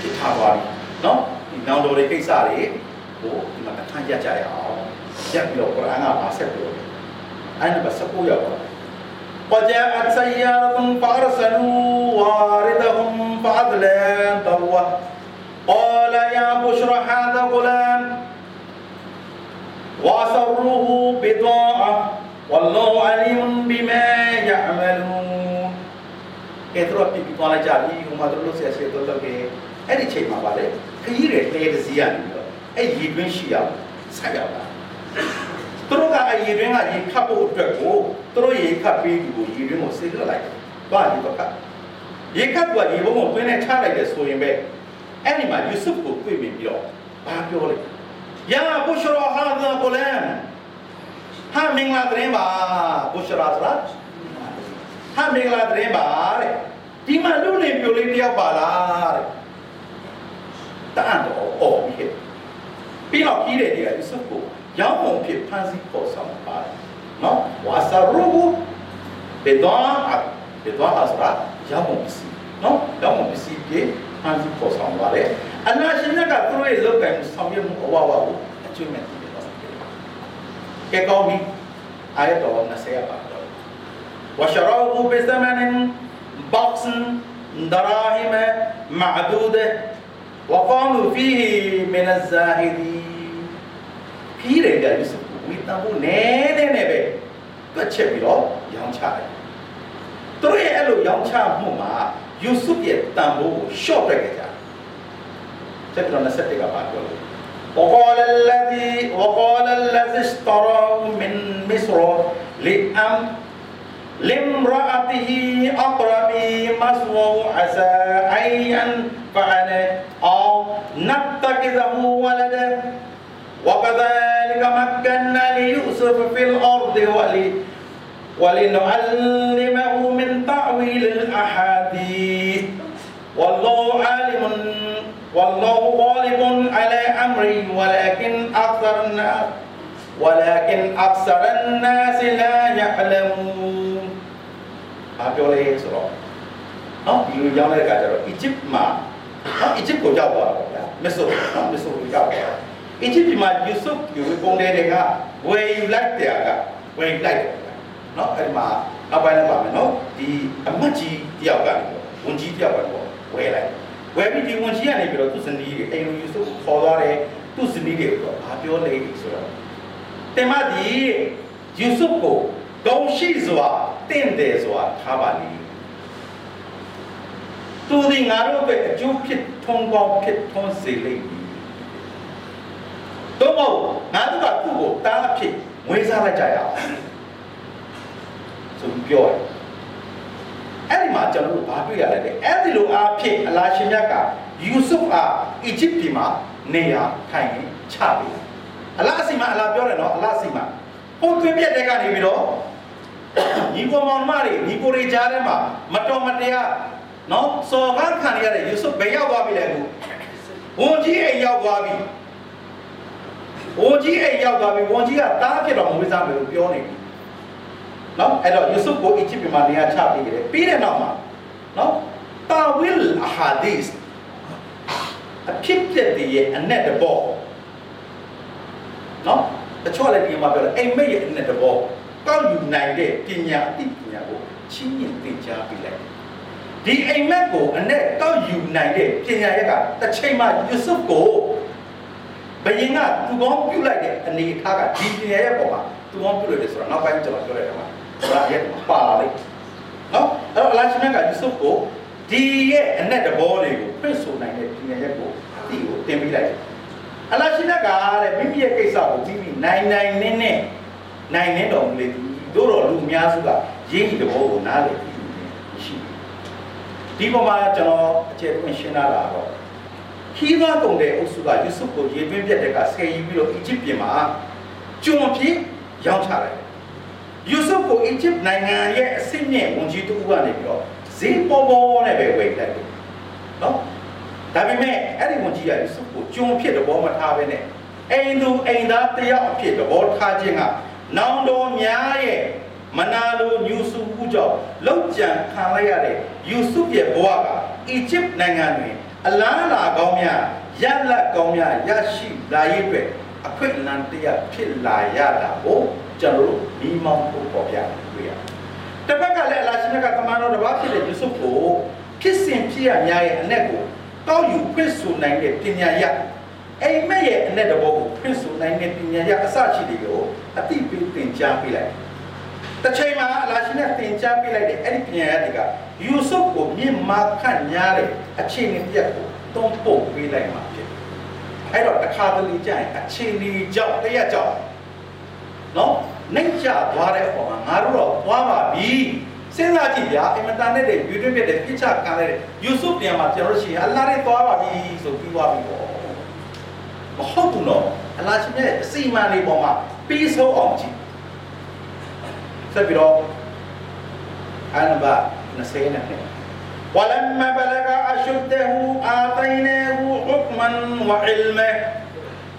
[SPEAKER 1] ပြထားပါပြီနော်ဒီနောင်တော်တွေကိစ္စတွေကိုဒီမှာထမ်းရကြရအောင် ရက်ပြီးတော့ကုရ်အာန်ကပါဆက်ပြောတယ်အဲ့ဒါပဲစပိုးရောက်ပါ وجاءت سيارة فأرسلوا واردهم فأدلى ضوة قال يا بشرى هذا غلام وأسروه بضاعة والله عليم بما يعملون ကဲတော့ပြပြသွားလိုက်ကြပြီဟိုမှာတို့လို့ဆက်ဆက်တော့တော့ကဲအဲ့ဒီချိန်မှာပါလေခကြီးတွေတဲတစည်းရနေတော့အဲ့ရေတွင်းရှိအောင်ဆက်ရောက်လာ သူတို့ကအဲ့ရေတွင်းကရေခတ်ဖို့အတွက်ကိုသူတို့ရေခတ်ပြီးဒီကိုရေတွင်းကိုဆေးလွတ်လိုက်သွားဒီတော့ကရေခတ်ကရေဘုံကိုတွင်းနဲ့ချလိုက်တယ်ဆိုရင်ပဲအဲ့ဒီမှာယူဆုကိုတွေ့ပြီးတော့ဘာပြောလဲယာဘူရှရာဟာဒါဂူလမ်ဟာမင်္ဂလာသတင်းပါဘူရှရာဆိုတာဟာမင်္ဂလာသတင်းပါတဲ့ဒီမှာလူလင်ပြိုလေးတယောက်ပါလားတဲ့တအံ့တော့အော်ပြီးပြီးတော့ကြီးတဲ့ဒီကယူဆုကိုရောင်းပုံဖြစ်ဖန်ဆီးပေါ်ဆောင်ပါတယ်နော်ဝါဆာရူဘေဒွာဘေဒွာအစရာရောင်းပုံပစ္စည်းနော်ရောင်းပုံပစ္စည်းပြေဖန်ဆီးပေါ်ဆောင်ပါတယ်အနာရှင်က يوم في بنتيكوست non وأسره بضاعة بضاعة أسرع يوم بسي non يوم بسي بيه بنتيكوست وعليه أنا شنيعة كروي لو كان مستمر مقوى achievement كقومي آية دوا نسيا بعد وشروه بثمن بخس دراهم معدودة وقالوا فيه من الزاهدين ခီးတယ်ကြယူစုဝီတန်ဖို့နဲနဲနဲ့ပဲတွက်ချက်ပြီးတော့ရောင်းချတယ်သူတို့ရဲ့အဲ့လိုရောင်းချမှုမှာယူစုရဲ့တန်ဖိုးကို short ပြခဲ့ကြတယ်ဆက်ပြီးတော့21ကပါပြောလို့ وقال الذي وقال الذي اشتراه من مصر لأم لامرأته أقربي مسوه عسى أن ينفعنا أو نتخذه ولدا وكذلك مكنا ليوسف في الأرض ولي ولنعلمه من تعويل الأحاديث. والله عالم والله غالب على أمره ولكن أكثر الناس ولكن أكثر الناس لا يعلمون. Apa oleh surah ah ini yang mereka ada Egypt mah ah Egypt kau jawab. Ya Mesir ah Mesir kau jawab. ပေါ့ဗျာမစ်ဆိုနော်မစ်ဆိုကိုရောက်သွားတာ Egypt မှာ Yusuf ကိုပုံတယ်တွေကဝယ်ယူလိုက်တယ်ကဝယ်ယူလိုက်တယ်နော်အဲ့ဒီမှာနောက်ပိုင်းလည်းပါမယ်နော်ဒီအမတ်ကြီးတယောက်ကနေပေါ့ဝန်ကြီးတယောက်ကနေပေါ့ဝယ်လိုက်ဝယ်ပြီးဒီဝန်ကြီးကနေပြီးတော့သူ့ဇနီးတွေအိမ်လူ Yusuf ကိုခေါ်သွားတယ်သူ့ဇနီးတွေကိုဘာပြောလဲဆိုတော့တင်မဒီ Yusuf ကိုဂုံရှိစွာတင့်တယ်စွာထားပါလိမ့်သူဒီငါတို့ပဲအကျိုးဖြစ်ထုံးကောင်းဖြစ်ထုံးစေလိမ့်မည် တော့မဟုတ်ငါတို့ကသူ့ကိုတားအဖြစ်ငွေစားလိုက်ကြရအောင်ဆိုပြီးပြောတယ်အဲ့ဒီမှာကျွန်တော်တို့ဘာတွေ့ရလဲတဲ့အဲ့ဒီလိုအားဖြင့်အလာရှင်မြတ်ကယူဆုဖ်အားအီဂျစ်ပြည်မှာနေရာထိုင်ရင်ချပေးတယ်အလာအစီမအလာပြောတယ်နော်အလာအစီမဟိုသွင်းပြက်တဲ့ကနေပြီးတော့ညီကိုမောင်မတွေညီကိုတွေကြားထဲမှာမတော်မတရားနော်စော်ကားခံရတဲ့ယူဆုဘယ်ရောက်သွားပြီလဲအခုဝန်ကြီးအိမ်ရောက်သွားပြီ ဝန်ကြီးအိမ်ရောက်သွားပြီဝန်ကြီးကတားဖြစ်တော်မွေးစားမယ်လို့ပြောနေပြီနော်အဲ့တော့ယူဆုကိုအီဂျစ်ပြည်မှာနေရာချပေးကြတယ်ပြီးတဲ့နောက်မှာနော်တာဝီလ်အဟာဒီစ်အဖြစ်ပြတဲ့ရဲ့အနက်တဘောနော်တချို့လည်းဒီမှာပြောတယ်အိမ်မက်ရဲ့အနက်တဘောကောက်ယူနိုင်တဲ့ပညာအသိပညာကိုချင်းညင်သင်ကြားပေးလိုက်ဒီအိမ်မက်ကိုအနဲ့ကောက်ယူနိုင်တဲ့ပညာရက်ကတစ်ချိန်မှာယူဆုကို ဘယင်ကသူကောင်းပြုတ်လိုက်တဲ့အနေအထားကဒီပညာရက်ပေါ်မှာသူကောင်းပြုတ်လိုက်တယ်ဆိုတော့နောက်ပိုင်းကျွန်တော်ပြောလိုက်တယ်မှာဘရာရက်ပါလာလိုက်နော်အဲ့တော့အလာရှင်ကယူဆုကိုဒီရဲ့အနဲ့တဘောတွေကိုဖွင့်ဆိုနိုင်တဲ့ပညာရက်ကိုအသိကိုတင်ပေးလိုက်တယ်အလာရှင်ကတဲ့မိမိရဲ့ကိစ္စကိုကြည့်ပြီးနိုင်နိုင်နဲ့နဲ့နိုင်နေတော်မူလေတို့တော်လူအများစုကရင်းဤတဘောကိုနားလည်ပြီးရှိဒီပေါ်မှာကျွန်တော်အခြေအမြင်ရှင်းလာတာတော့ ခီးသွားကုန်တဲ့အုပ်စုကယူဆုကိုရေသွင်းပြက်တဲ့ကဆယ်ယူပြီးတော့အီဂျစ်ပြည်မှာကျွန်ဖြစ်ရောင်းချလိုက်ယူဆုကိုအီဂျစ်နိုင်ငံရဲ့အစစ်မြင့်ဝန်ကြီးတူကနေပြီးတော့ဈေးပေါ်ပေါ်နဲ့ပဲဝယ်လိုက်တယ်နော်ဒါပေမဲ့အဲ့ဒီဝန်ကြီးကယူဆုကိုကျွန်ဖြစ်တဲ့ဘောမထားဘဲနဲ့အိမ်သူအိမ်သားတယောက်အဖြစ်သဘောထားခြင်းကနောင်တော်များရဲ့မနာလိုညူစုမှုကြောင့်လောက်ကြံခံလိုက်ရတဲ့ယူဆုရဲ့ဘဝကအီဂျစ်နိုင်ငံတွင် အလားအလာကောင်းများရလက်ကောင်းများရရှိလာရေးအတွက်အခွင့်အလမ်းတရားဖြစ်လာရတာကိုကျွန်တော်တို့မိမောင်းဖို့ပေါ်ပြတွေ့ရတယ်။တစ်ဖက်ကလည်းအလာရှင်ကကမန်တော်တစ်ပါးဖြစ်တဲ့ယူဆုကိုဖြစ်စဉ်ဖြစ်ရများရဲ့အ내ကိုတောက်ယူဖွင့်ဆိုနိုင်တဲ့ပညာရအိမ်မက်ရဲ့အ내တဘောကိုဖွင့်ဆိုနိုင်တဲ့ပညာရအစရှိတွေကိုအတိပေးသင်ကြားပေးလိုက်တစ်ချိန်မှာအလာရှင်နဲ့သင်ကြားပေးလိုက်တဲ့အဲ့ဒီပညာရတွေက ယူဆုကိုမြင့်မာခန့်ညားတဲ့အခြေအနေပြက်ကိုတုံးပုတ်ပေးလိုက်မှာဖြစ်အဲ့တော့တစ်ခါတလေကြာရင်အခြေအနေကြောင့်တရက်ကြောင့်နော်နှိမ့်ချသွားတဲ့အပေါ်မှာငါတို့တော့သွားပါပြီစဉ်းစားကြည့်ဗျာအင်မတန်နဲ့တဲ့ယူတွင်းပြတဲ့ပြစ်ချခံလိုက်တဲ့ယူဆုပြန်မှာကျွန်တော်ရှိရင်အလာနဲ့သွားပါပြီဆိုပြီးသွားပြီပေါ့မဟုတ်ဘူးနော်အလာရှင်ရဲ့အစီအမံလေးပေါ်မှာပြီးဆုံးအောင်ကြည့်ဆက်ပြီးတော့အာနဘ 20နဲ့ ولما بلغ أشده آتيناه حكما وعلما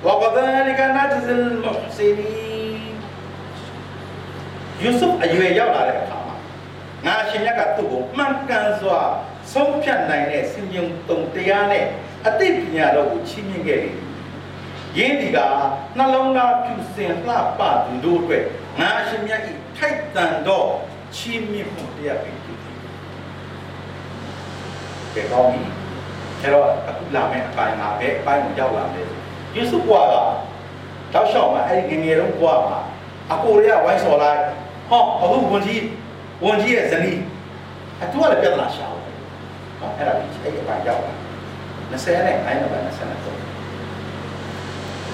[SPEAKER 1] وكذلك نجزي المحسنين يوسف အရွယ်ရောက်လာတဲ့အခါမှာငါရှင်မြတ်ကသူ့ကိုမှန်ကန်စွာဆုံးဖြတ်နိုင်တဲ့စင်ကြုံတုံတရားနဲ့အသိပညာတော်ကိုချီးမြှင့်ခဲ့တယ်။ယင်းဒီကနှလုံးသားဖြူစင်လှပသူတို့အတွက်ငါရှင်မြတ်ဤထိုက်တန်သောချီးမြှင့်မှုတရားပဲဖြစ်တယ်။ ကဲကောင်းပြီ။အဲတော့အခုလာမယ့်အပိုင်းမှာပဲအပိုင်းကိုရောက်လာတယ်။ယေရှုဘွားကတောက်လျှောက်မှာအဲ့ဒီငငယ်တုန်းဘွားမှာအကိုတွေကဝိုင်းစော်လိုက်ဟောအခုဝန်ကြီးဝန်ကြီးရဲ့ဇနီးအတူကလည်းပြဿနာရှာအောင်နော်အဲ့ဒါဒီအဲ့ဒီအပိုင်းရောက်လာ20နဲ့9နဲ့23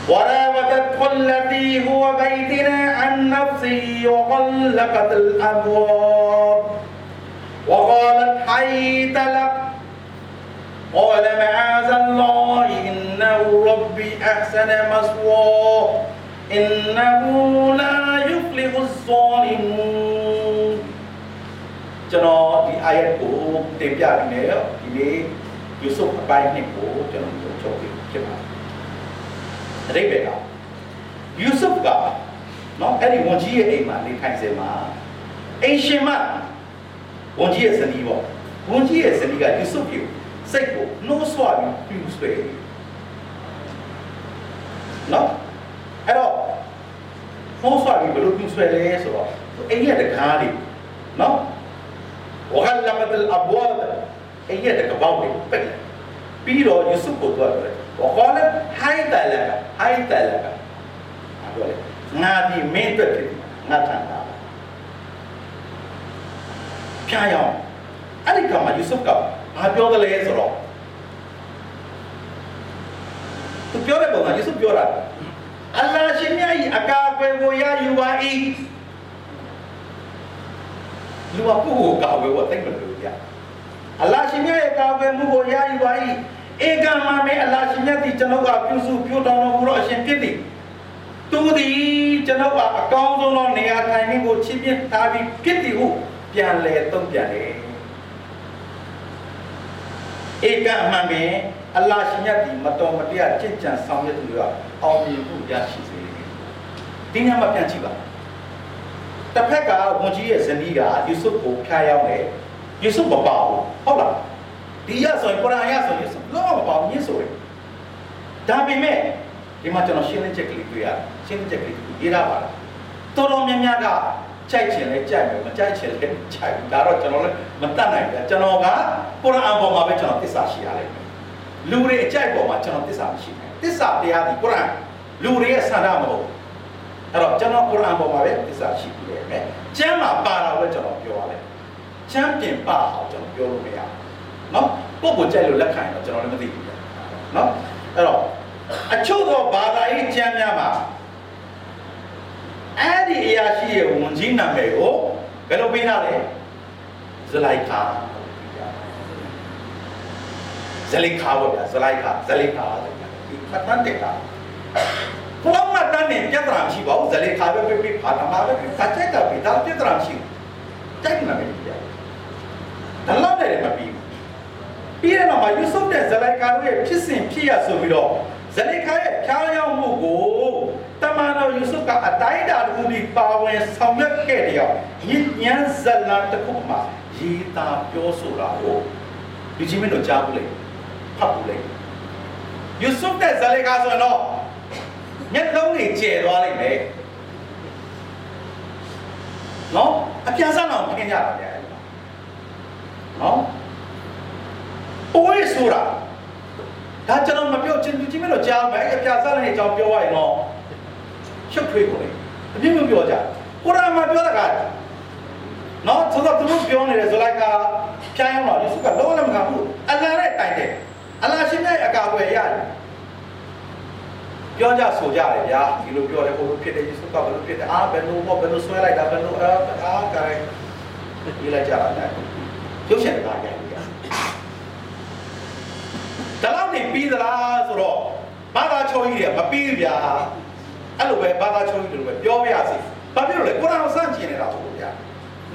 [SPEAKER 1] وراودته التي هو بيتنا عن نفسه وغلقت الابواب وقالت حيت لك قال معاذ الله انه ربي احسن مثواه انه لا يفلح الظالمون ကျွန်တော်ဒီအာယတ်ကိုတင်ပြပြီးနေရောဒီနေ့ယူဆုအပိုင်းနှစ်ကိုကျွန်တော်ချုပ်ပြီးဖြစ်ပါတယ်အတိတ်ပဲကယူဆုကနော်အဲ့ဒီဝန်ကြီးရဲ့အိမ်မှာနေထိုင်စင်မှာအိမ်ရှင်မဝန်ကြီးရဲ့ဇနီးပေါ့ဝန်ကြီးရဲ့ဇနီးကယူဆုကို စိတ်ကိုနှိုးဆွပြီးပြူဆွဲနော်အဲ့တော့နှိုးဆွပြီးဘယ်လိုပြူဆွဲလဲဆိုတော့အဲ့ရတကားတွေနော်ဝဟလမတ်အလ်အဘဝါဘအဲ့ရတကပောက်တွေပိတ်ပြီးတော့ယူဆုကိုသွားတယ်ဝကောလဟိုင်တလကဟိုင်တလကအဲ့တော့ငါဒီမင်းအတွက်ဖြစ်ငါထန်တာဖြားရအောင်အဲ့ဒီကမှာယူဆုက ဘာပြောတယ်လဲဆိုတော့သူပြောတဲ့ပုံကယူဆုပြောတာအလ္လာဟ်ရှင်မြတ်ဤအကာအကွယ်ကိုရယူပါ၏လူကကိုယ့်ကိုကာဝယ်ဖို့တိတ်မလို့ရအလ္လာဟ်ရှင်မြတ်ရဲ့ကာဝယ်မှုကိုရယူပါ၏ဧကမမေအလ္လာဟ်ရှင်မြတ်ဒီကျွန်ုပ်ကပြုစုပြုတော်တော်မူတော့အရှင်ဖြစ်သည်သူသည်ကျွန်ုပ်ကအကောင်းဆုံးသောနေရာထိုင်ခြင်းကိုချီးမြှင့်ထားပြီးဖြစ်သည်ဟုပြန်လဲတုံ့ပြန်တယ် ဧကအမှန်ပင်အလ္လာဟ်ရှင်မြတ်ဒီမတော်မတရားကြင်ကြံဆောင်ရွက်သူကအောင်မြင်မှုရရှိစေတယ်ဒီညမှာပြန်ကြည့်ပါတစ်ဖက်ကဝန်ကြီးရဲ့ဇနီးကယူဆုကိုဖျားရောက်တယ်ယူဆုမပါဘူးဟုတ်လားဒီရဆိုရင်ကုရ်အာန်ရဆိုရင်ယူဆုလုံးဝမပါဘူးညစ်ဆိုရင်ဒါပေမဲ့ဒီမှာကျွန်တော်ရှင်းလင်းချက်ကလေးတွေ့ရတယ်ရှင်းလင်းချက်ကလေးရေးရပါလားတော်တော်များများက ကြိုက်ချင်လဲကြိုက်မယ်မကြိုက်ချင်လဲကြိုက်ဒါတော့ကျွန်တော်လည်းမတတ်နိုင်ဘူးကျွန်တော်ကကုရ်အာန်ပေါ်မှာပဲကျွန်တော်သစ္စာရှိရလိမ့်မယ်လူတွေအကြိုက်ပေါ်မှာကျွန်တော်သစ္စာမရှိဘူးသစ္စာတရားဒီကုရ်အာန်လူတွေရဲ့ဆန္ဒမဟုတ်အဲ့တော့ကျွန်တော်ကုရ်အာန်ပေါ်မှာပဲသစ္စာရှိပြီးရမယ်ကျမ်းမှာပါတာလည်းကျွန်တော်ပြောရလိမ့်မယ်ကျမ်းပြင်ပါအောင်ကျွန်တော်ပြောလို့မရဘူးနော်ပုဂ္ဂိုလ်ကြိုက်လို့လက်ခံရင်တော့ကျွန်တော်လည်းမသိဘူးနော်အဲ့တော့အချို့သောဘာသာရေးကျမ်းများမှာ အဲ့ဒီအရာရှိရဲ့ဝန်ကြီးနာမည်ကိုဘယ်လိုပေးထားလဲဇလိုက်ခါဇလိုက်ခါပေါ့ဗျာဇလိုက်ခါဇလိုက်ခါဒီမှတ်တမ်းတက်တာဘုရားမှတ်တမ်းနဲ့ပြဿနာမရှိပါဘူးဇလိုက်ခါပဲပဲပဲဘာသာမှာပဲပဲစက်တာပဲဒါပြဿနာမရှိဘူးတိုက်နာမည်ပြဒါလောက်တယ်မပြီးဘူးပြီးတဲ့နောက်မှာယူဆုတဲ့ဇလိုက်ခါရဲ့ဖြစ်စဉ်ဖြစ်ရဆိုပြီးတော့ ဇလိခါရဲ့ဖြားရောက်မှုကိုတမန်တော်ယူဆုကအတိုင်းအတာတစ်ခုဒီပါဝင်ဆောင်ရွက်ခဲ့တဲ့ရောက်ညဉ့်ဇလန်တစ်ခုမှာရေးသားပြောဆိုတာကိုဒီချင်းမင်းတို့ကြားဘူးလေဖတ်ဘူးလေယူဆုတဲ့ဇလိခါဆိုတော့မျက်လုံးတွေကျဲသွားလိမ့်မယ်နော်အပြာစမ်းအောင်ခင်းကြတာဗျာနော်ပိုးရဆိုတာ ဒါကျွန်တော်မပြောချင်ကြည့်မလို့ကြားမယ်အပြာစားတဲ့အကြောင်းပြောရရင်တော့ရှုပ်ထွေးကုန်လေအပြစ်မပြောကြကုရ်အာန်မှာပြောတာကနော်ဆိုတော့သူတို့ပြောနေတယ်ဆိုလိုက်ကဖြားရောက်တော့ယေရှုကလုံးဝမခံဘူးအလ္လာဟ်ရဲ့တိုင်တယ်အလ္လာဟ်ရှင်ရဲ့အကာအကွယ်ရတယ်ပြောကြဆိုကြတယ်ဗျာဒီလိုပြောတယ်ဟိုလိုဖြစ်တယ်ယေရှုကဘယ်လိုဖြစ်တယ်အာဘယ်လိုဘောဘယ်လိုဆွဲလိုက်တာဘယ်လိုအာအာကဲဒီလိုက်ကြတာလေရုပ်ရှင်တကားကြတယ် ဒါတော့နေပြီးသလားဆိုတော့ဘာသာချိုးကြီးတွေကမပြီးဗျာအဲ့လိုပဲဘာသာချိုးကြီးတွေပဲပြောပြရစီဘာဖြစ်လို့လဲကုရ်အာန်ကိုစန့်ကျင်နေတာဟုတ်ဗျာ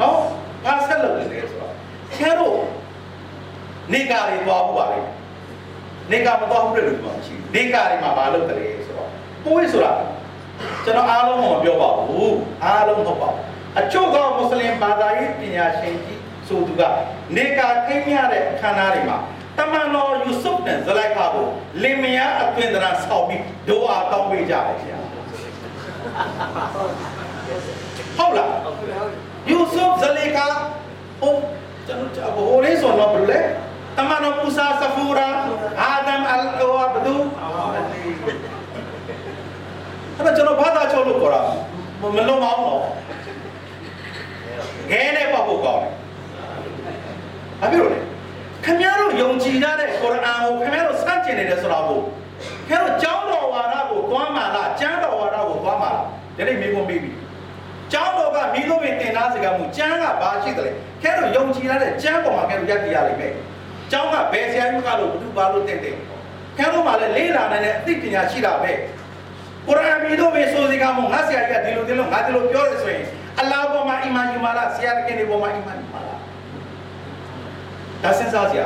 [SPEAKER 1] နော်ဘာဆက်လုပ်နေလဲဆိုတော့ခင်ဗျားတို့နေကာတွေသွားဖို့ပါလေနေကာမသွားဘူးတဲ့လူကမရှိဘူးနေကာတွေမှာဘာလုပ်တယ်လဲဆိုတော့ကိုယ်ဆိုတာကျွန်တော်အားလုံးမပြောပါဘူးအားလုံးမဟုတ်ပါဘူးအချို့သောမွတ်စလင်ဘာသာရေးပညာရှင်ကြီးဆိုသူကနေကာထိမ်းမြတဲ့အခမ်းအနားတွေမှာတ မန်တော်ယူဆုဖ်နဲ့ဇလိုက်ခါကိုလင်မယားအသွင်သဏ္ဍာန်ဆောက်ပြီးဒိုအားတောင်းပေးကြတယ်ဗျာဟုတ်လားယူဆုဖ်ဇလိုက်ခါဟိုကျွန်တော်ဟိုလေးဆိုတော့ဘယ်လိုလဲတမန်တော်မူဆာဆဖူရာအာဒမ်အလ်ဝါဘဒူအဲ့ဒါကျွန်တော်ဘာသာချုပ်လို့ခေါ်တာမလုံးမအောင်တော့ခဲနဲ့ပေါ့ဖို့ကောင်းတယ်ဘာဖြစ်လို့လဲ ခင်ဗျားတို့ယုံကြည်ရတဲ့ကုရ်အာန်ကိုခင်ဗျားတို့စန့်ကျင်နေတယ်ဆိုတာကိုခင်ဗျားတို့ကျောင်းတော်ဝါဒကိုသွားမှာလားကျမ်းတော်ဝါဒကိုသွားမှာလားဒီနေ့မိကုန်ပြီးပြီကျောင်းတော်ကမိလို့ပင်တင်သားစကားမှုကျမ်းကဘာရှိတယ်လဲခင်ဗျားတို့ယုံကြည်ရတဲ့ကျမ်းပေါ်မှာခင်ဗျားတို့ယက်တည်ရလိမ့်မယ်ကျောင်းကဘယ်ဆရာကြီးကလို့ဘုသူဘာလို့တင်တယ်ခင်ဗျားတို့မှလည်းလေးလာနိုင်တဲ့အသိပညာရှိတာပဲကုရ်အာန်မိလို့ပင်ဆိုစကားမှုငါဆရာကြီးကဒီလိုဒီလိုငါဒီလိုပြောရဆိုရင်အလ္လာဟ်ပေါ်မှာအီမန်ယူမာလားဆရာတကယ်နေပေါ်မှာအီမန်ယူမာလား ဒါစဉ်းစားကြ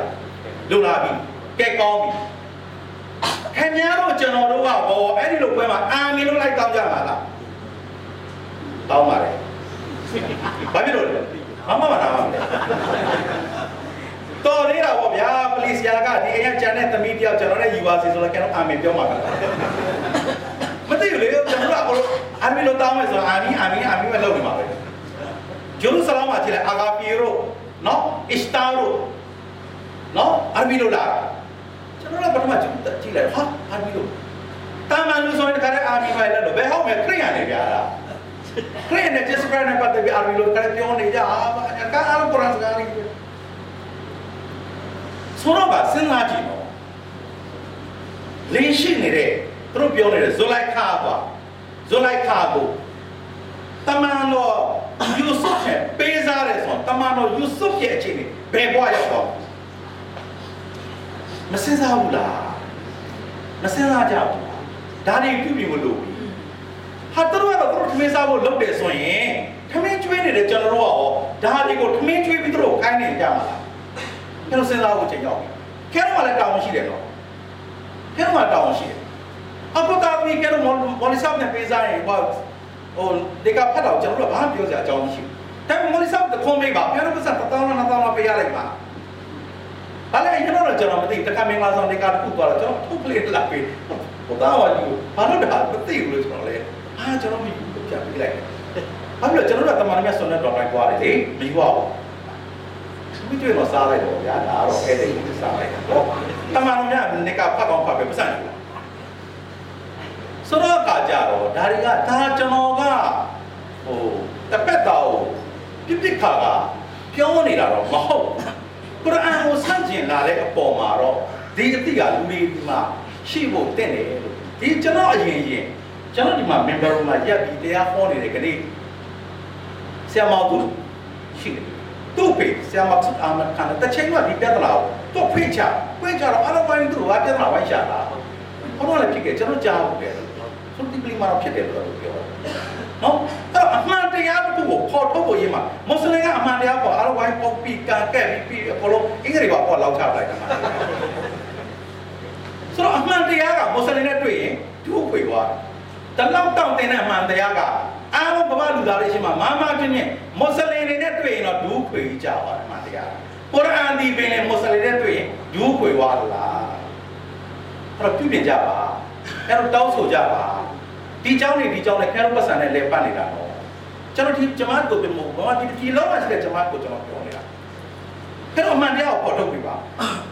[SPEAKER 1] လုံလာပြီကဲကောင်းပြီခင်ဗျားတို့ကျွန်တော်တို့ကဘောအဲ့ဒီလိုပွဲမှာအာမင်လို့လိုက်တောင်းကြပါလားတောင်းပါလေဘာဖြစ်လို့လဲမမမနာပါဘူးတော်လေးတာပေါ့ဗျာပလီစယာကဒီအိမ်ကကျန်တဲ့သမီးတယောက်ကျွန်တော်နဲ့ယူပါစီဆိုတော့ကျွန်တော်အာမင်ပြောမှာပါမသိဘူးလေကျွန်တော်ကအာမင်လို့တောင်းမယ်ဆိုတော့အာမင်အာမင်အာမင်ပဲလုပ်နေမှာပဲဂျေရုဆလမ်မှာကြည့်လိုက်အာဂါပီရိုနော်အစ္စတာရို နော်အာမင်လို့လားကျွန်တော်ကပထမကြည့်ကြည့်လိုက်ဟာအာမင်လို့တာမန်လူဆိုရင်တခါတည်းအာမင်ပဲလည်းလို့ဘယ်ဟောက်မဲ့ခရိယန်နေဗျာလားခရိယန်နဲ့ဂျက်စပရနဲ့ပတ်သက်ပြီးအာမင်လို့ခါပြောနေကြအာအကာအကုရ်အာန်စကားလေးဆိုတော့ကစဉ်းစားကြည့်တော့လေးရှိနေတဲ့သူတို့ပြောနေတဲ့ဇိုလိုက်ခါကွာဇိုလိုက်ခါကိုတမန်တော်ယူဆုဖ်ရဲ့ပေးစားတယ်ဆိုတော့တမန်တော်ယူဆုဖ်ရဲ့အခြေအနေဘယ်ဘွားရောက်တော့ မစဉ်းစားဘူးလားမစဉ်းစားကြဘူးဒါတွေပြုပြီးမလို့ဟာသူတို့ကတော့သူတို့ထမင်းစားဖို့လုပ်တယ်ဆိုရင်ထမင်းကျွေးနေတဲ့ကျွန်တော်တို့ကရောဒါတွေကိုထမင်းကျွေးပြီးသူတို့ခိုင်းနေကြမှာလားကျတော့စဉ်းစားဖို့ချိန်ရောက်ပြီခဲတော့လည်းတောင်းရှိတယ်နော်ခဲတော့တောင်းရှိတယ်အခုတာမီခဲတော့မော်လီဆောက်နဲ့ပေးစားရင်ဟိုဟိုဒီကဖတ်တော့ကျွန်တော်တို့ကဘာမှပြောစရာအကြောင်းမရှိဘူးဒါပေမဲ့မော်လီဆောက်တခုံးမေးပါခဲတော့ပတ်စံ1000နဲ့2000လောက်ပေးရလိုက်ပါ ဘာလဲကျွန်တော်တော့ကျွန်တော်မသိတခါမင်္ဂလာဆောင်ဒီကတခုသွားတော့ကျွန်တော်ထုတ်ပလေးလာပေးဟိုသားဝါကြီးဘာလို့ဒါမသိဘူးလို့ကျွန်တော်လဲအာကျွန်တော်မယူလို့ပြန်ပေးလိုက်ဘာလို့ကျွန်တော်တို့ကတမန်တော်မြတ်ဆွန်နဲ့တော်တိုင်းသွားတယ်လေမယူပါဘူးမိကျွေးတော့စားလိုက်တော့ဗျာဒါတော့အဲ့ဒီကိုစားလိုက်တော့တမန်တော်များနေကဖတ်ကောင်းဖတ်ပဲပတ်စံယူဆိုတော့ကကြတော့ဒါတွေကဒါကျွန်တော်ကဟိုတပက်တော်ပြစ်ပြစ်ခါကပြောနေတာတော့မဟုတ် ကုရ်အာန်ကိုဆန့်ကျင်လာတဲ့အပေါ်မှာတော့ဒီအတိကလူတွေဒီမှာရှိဖို့တင့်တယ်လို့ဒီကျွန်တော်အရင်ရင်ကျွန်တော်ဒီမှာ member မှာရပ်ပြီးတရားဟောနေတဲ့ကနေ့ဆရာမောင်သူရှိတယ်သူ့ဖေဆရာမတ်အာမတ်ခန်တချိန်ကဒီပြဿနာကိုသူ့ဖိချဖိချတော့အလုံးပိုင်းသူ့ကပြဿနာဝိုင်းရှာတာဘုရားလည်းဖြစ်ခဲ့ကျွန်တော်ကြားဘူးပဲသူဒီပလီမာဖြစ်တယ်လို့ပြော နော်အဲ့တော့အမှန်တရားတစ်ခုကိုပေါ်ထုတ်ဖို့ရေးမှာမွတ်စလင်ကအမှန်တရားပေါ်အလုံးပိုင်းပေါပီကာကက်ပြီးပြီးအကုန်လုံးအင်္ဂလိပ်ကပေါ်လောက်ချလိုက်တာဆိုတော့အမှန်တရားကမွတ်စလင်နဲ့တွေ့ရင်သူ့ဖွေသွားတယ်တလောက်တောင့်တင်တဲ့အမှန်တရားကအားလုံးဘဝလူသားတွေရှိမှမာမချင်းချင်းမွတ်စလင်တွေနဲ့တွေ့ရင်တော့ဒူးခွေကြပါတယ်မှတရားကုရ်အာန်ဒီပင်လေမွတ်စလင်တွေတွေ့ရင်ဒူးခွေသွားလားအဲ့တော့ပြုပြင်ကြပါအဲ့တော့တောင်းဆိုကြပါ ဒီเจ้าနေဒီเจ้าနဲ့ခဲတော့ပတ်စံနဲ့လဲပတ်နေတာတော့ကျွန်တော်ဒီဂျမတ်ကိုပြင်မို့ဘာဒီဒီလုံးမှရှိတဲ့ဂျမတ်ကိုကျွန်တော်ပြောနေတာအဲ့တော့အမှန်တရားကိုပေါ်ထုတ်ပြပါ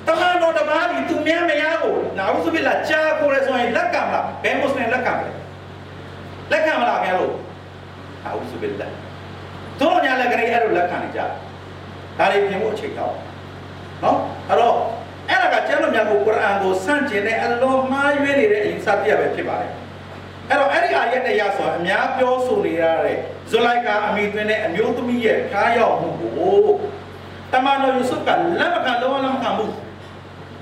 [SPEAKER 1] တမန်တော်တပါးဒီသူများမရကိုနာဥစပိလာကြာကိုလဲဆိုရင်လက်ကမလားဘယ်မွတ်စလင်လက်ကမလဲလက်ခံမလားခင်ဗျားတို့အာဥစုဘိလ္လာတို့ညာလည်းကြိအဲ့လိုလက်ခံနေကြဒါလေးပြင်ဖို့အချိန်တော့နော်အဲ့တော့အဲ့ဒါကကျမ်းတော်များကိုကုရ်အာန်ကိုစန့်ကျင်တဲ့အလွန်မှားယွင်းနေတဲ့အယူဆတရားပဲဖြစ်ပါတယ် အဲ့တော့အဲ့ဒီအာယတ်နဲ့ရဆိုအများပြောဆိုနေရတဲ့ဇူလိုက်ကအမိသွင်းတဲ့အမျိုးသမီးရဲ့ခါးရောက်မှုကိုတမန်တော်ယူဆုကလက်မခံလုံးဝလက်မခံဘူး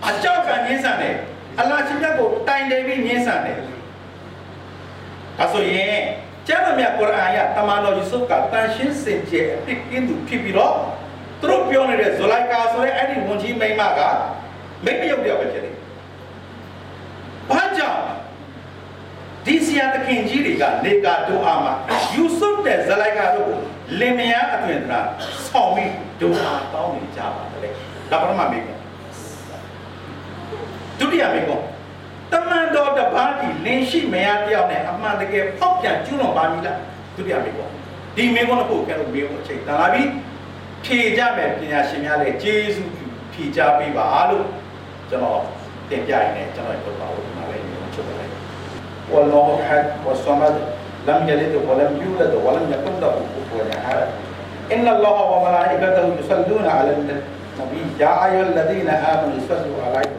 [SPEAKER 1] အကြောက်ကငင်းဆန်တယ်အလ္လာဟ်ရှင်မြတ်ကိုတိုင်တယ်ပြီးငင်းဆန်တယ်ဒါဆိုရင်ကျမ်းမြတ်ကုရ်အာန်ရတမန်တော်ယူဆုဖ်ကတန်ရှင်းစင်ကြယ်အပြစ်ကင်းသူဖြစ်ပြီးတော့သူတို့ပြောနေတဲ့ဇူလိုက်ကာဆိုတဲ့အဲ့ဒီဝန်ကြီးမိန်းမကမိမရုပ်တယောက်ပဲဖြစ်တယ်။ဘာကြောင့် ဒီစီယာတခင်ကြီးတွေကနေကာဒူအာမှာယူဆုဖ်တဲ့ဇလိုက်ကာတို့ကိုလင်မယားအသွင်သနာဆောင်းပြီးဒူအာတောင်းနေကြပါတယ်။ဒါပထမမိကွန်းဒုတိယမိကွန်းတမန်တော်တပါးဒီလင်းရှိမယားတယောက်နဲ့အမှန်တကယ်ဖောက်ပြန်ကျူးလွန်ပါမည်လားဒုတိယမိကွန်းဒီမိကွန်းတစ်ခုကဲလို့မိကွန်းအချိန်တန်လာပြီဖြေကြမယ်ပညာရှင်များလည်းကျေးဇူးပြုဖြေကြပေးပါလို့ကျွန်တော်တင်ပြရင်းနဲ့ကျွန်တော်ပြောပါဦးဒီမှာလည်းချုပ်ပါလိုက် والله احد والصمد لم يلد ولم يولد ولم يكن له كفوا أحد. إن الله وملائكته يصلون على النبي يا أيها الذين آمنوا صلوا عليه.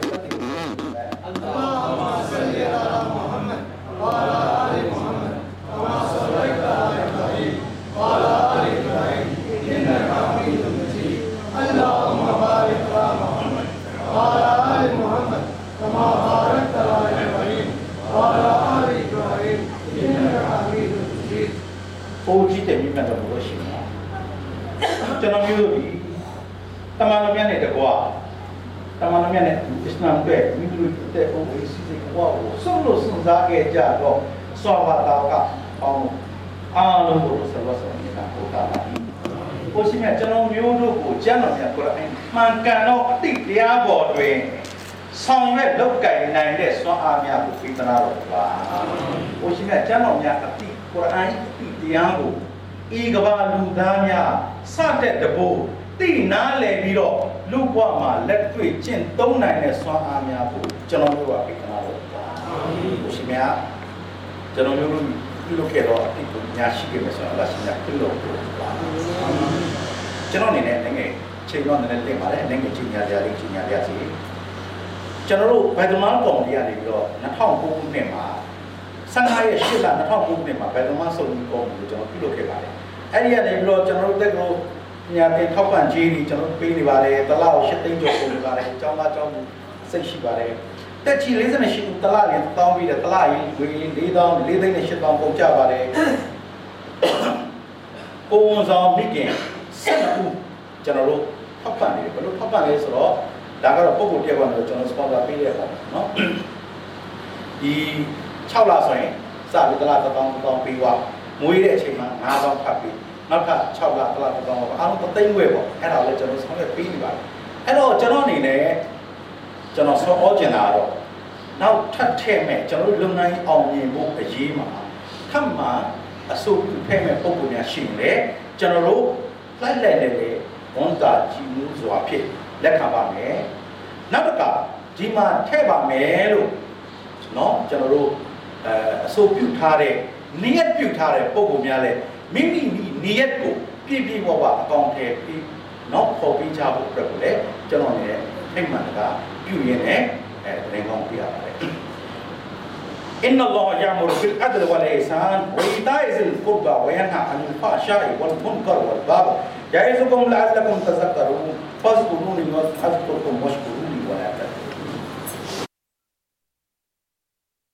[SPEAKER 1] တ်နဲ့အစ္စလာမ်ပဲမိမိတို့တဲ့ဘုရားစီစီကွာကိုဆုံးလို့စဉ်းစားခဲ့ကြတော့ဆောဘာတာကပေါင်းအားလုံးကိုဆလဝဆန်နေတာဟောတာပါဘုရားရှင်ကကျွန်တော်မျိုးတို့ကိုကျမ်းတော်မြတ်ကုရ်အာန်မှန်ကန်သောအတိတ်တရားပေါ်တွင်ဆောင်ရွက်လောက်ကင်နိုင်တဲ့စွမ်းအားများကိုပြသနာတော်ပါဘုရားရှင်ကကျမ်းတော်များအတိတ်ကုရ်အာန်အတိတ်တရားကိုဤကဘာလူသားများစတဲ့တဘို့တိနားလည်ပြီးတော့ လူ့ဘဝမှာလက်တွေ့ကျင့်သုံးနိုင်တဲ့စွမ်းအားများကိုကျွန်တော်တို့ကပြသနာတော်ပါဘုရားရှင်များကျွန်တော်တို့ပြုလုပ်ခဲ့တော့အတိတ်ကိုညာရှိခဲ့မယ်ဆိုတော့အလရှင်ကပြုလုပ်လို့ပါကျွန်တော်အနေနဲ့လည်းချိန်တော့နည်းနည်းတင်ပါတယ်အနေနဲ့ချိန်ညာကြလေးချိန်ညာကြစီကျွန်တော်တို့ဘယ်သမားကောင်ကြီးကနေပြီးတော့2009ခုနှစ်မှာ15ရက်8လ2009ခုနှစ်မှာဘယ်သမားစုံကြီးကောင်ကိုကျွန်တော်ပြုလုပ်ခဲ့ပါတယ်အဲ့ဒီကနေပြီးတော့ကျွန်တော်တို့တက်ကတော့ ညာတင်ထောက်ပံ့ခြင်းတွေကျွန်တော်ပေးနေပါတယ်တလောက်8သိန်းကျော်ပုံနေပါတယ်အကြောင်းသားအကြောင်းစိတ်ရှိပါတယ်တက်ချီ48ဦးတလားရင်တောင်းပြီးတယ်တလားရင်ဝေရင်4000 4သိန်းနဲ့8000ပုံကြပါတယ်ပုံဝန်ဆောင်မိခင်12ဦးကျွန်တော်တို့ထောက်ပံ့နေတယ်ဘယ်လိုထောက်ပံ့လဲဆိုတော့ဒါကတော့ပုံပုံတယောက်ကတော့ကျွန်တော်စပွန်ဆာပေးရတာเนาะဒီ6လဆိုရင်စပြီးတလား1000 1000ပေးသွားမွေးတဲ့အချိန်မှာ9000ဖတ်ပြီး နောက်ထပ်6လတလား1000ပေါ့အားလုံး3သိန်းဝယ်ပေါ့အဲ့ဒါလည်းကျွန်တော်ဆောင်ရွက်ပေးနေပါတယ်အဲ့တော့ကျွန်တော်အနေနဲ့ကျွန်တော်ဆောဩကျင်တာကတော့နောက်ထပ်ထည့်မဲ့ကျွန်တော်တို့လုပ်ငန်းအောင်မြင်ဖို့အရေးမှာထပ်မှအဆိုပြုဖဲ့မဲ့ပုံပုံများရှိရင်လေကျွန်တော်တို့လိုက်လိုက်နေလေဝန်တာကြည်မှုစွာဖြင့်လက်ခံပါမယ်နောက်တစ်ခါဒီမှာထည့်ပါမယ်လို့เนาะကျွန်တော်တို့အဲအဆိုပြုထားတဲ့နည်းပြုထားတဲ့ပုံပုံများလဲ မိမိနေရက်ကိုပြည့်ပြည့်ဝဝအကောင်ထဲပြီးနောက်ပေါ်ပြီးကြဖို့အတွက်ကိုလည်းကျွန်တော်လည်းအိမ်မှာကပြုရင်းနဲ့အဲတရင်ကောင်းပြရပါတယ် إن الله يأمر بالعدل والإحسان وإيتاء ذي القربى وينهى عن الفحشاء والمنكر والبغي يعظكم لعلكم تذكرون فاذكروني أذكركم واشكروا لي ولا تكفرون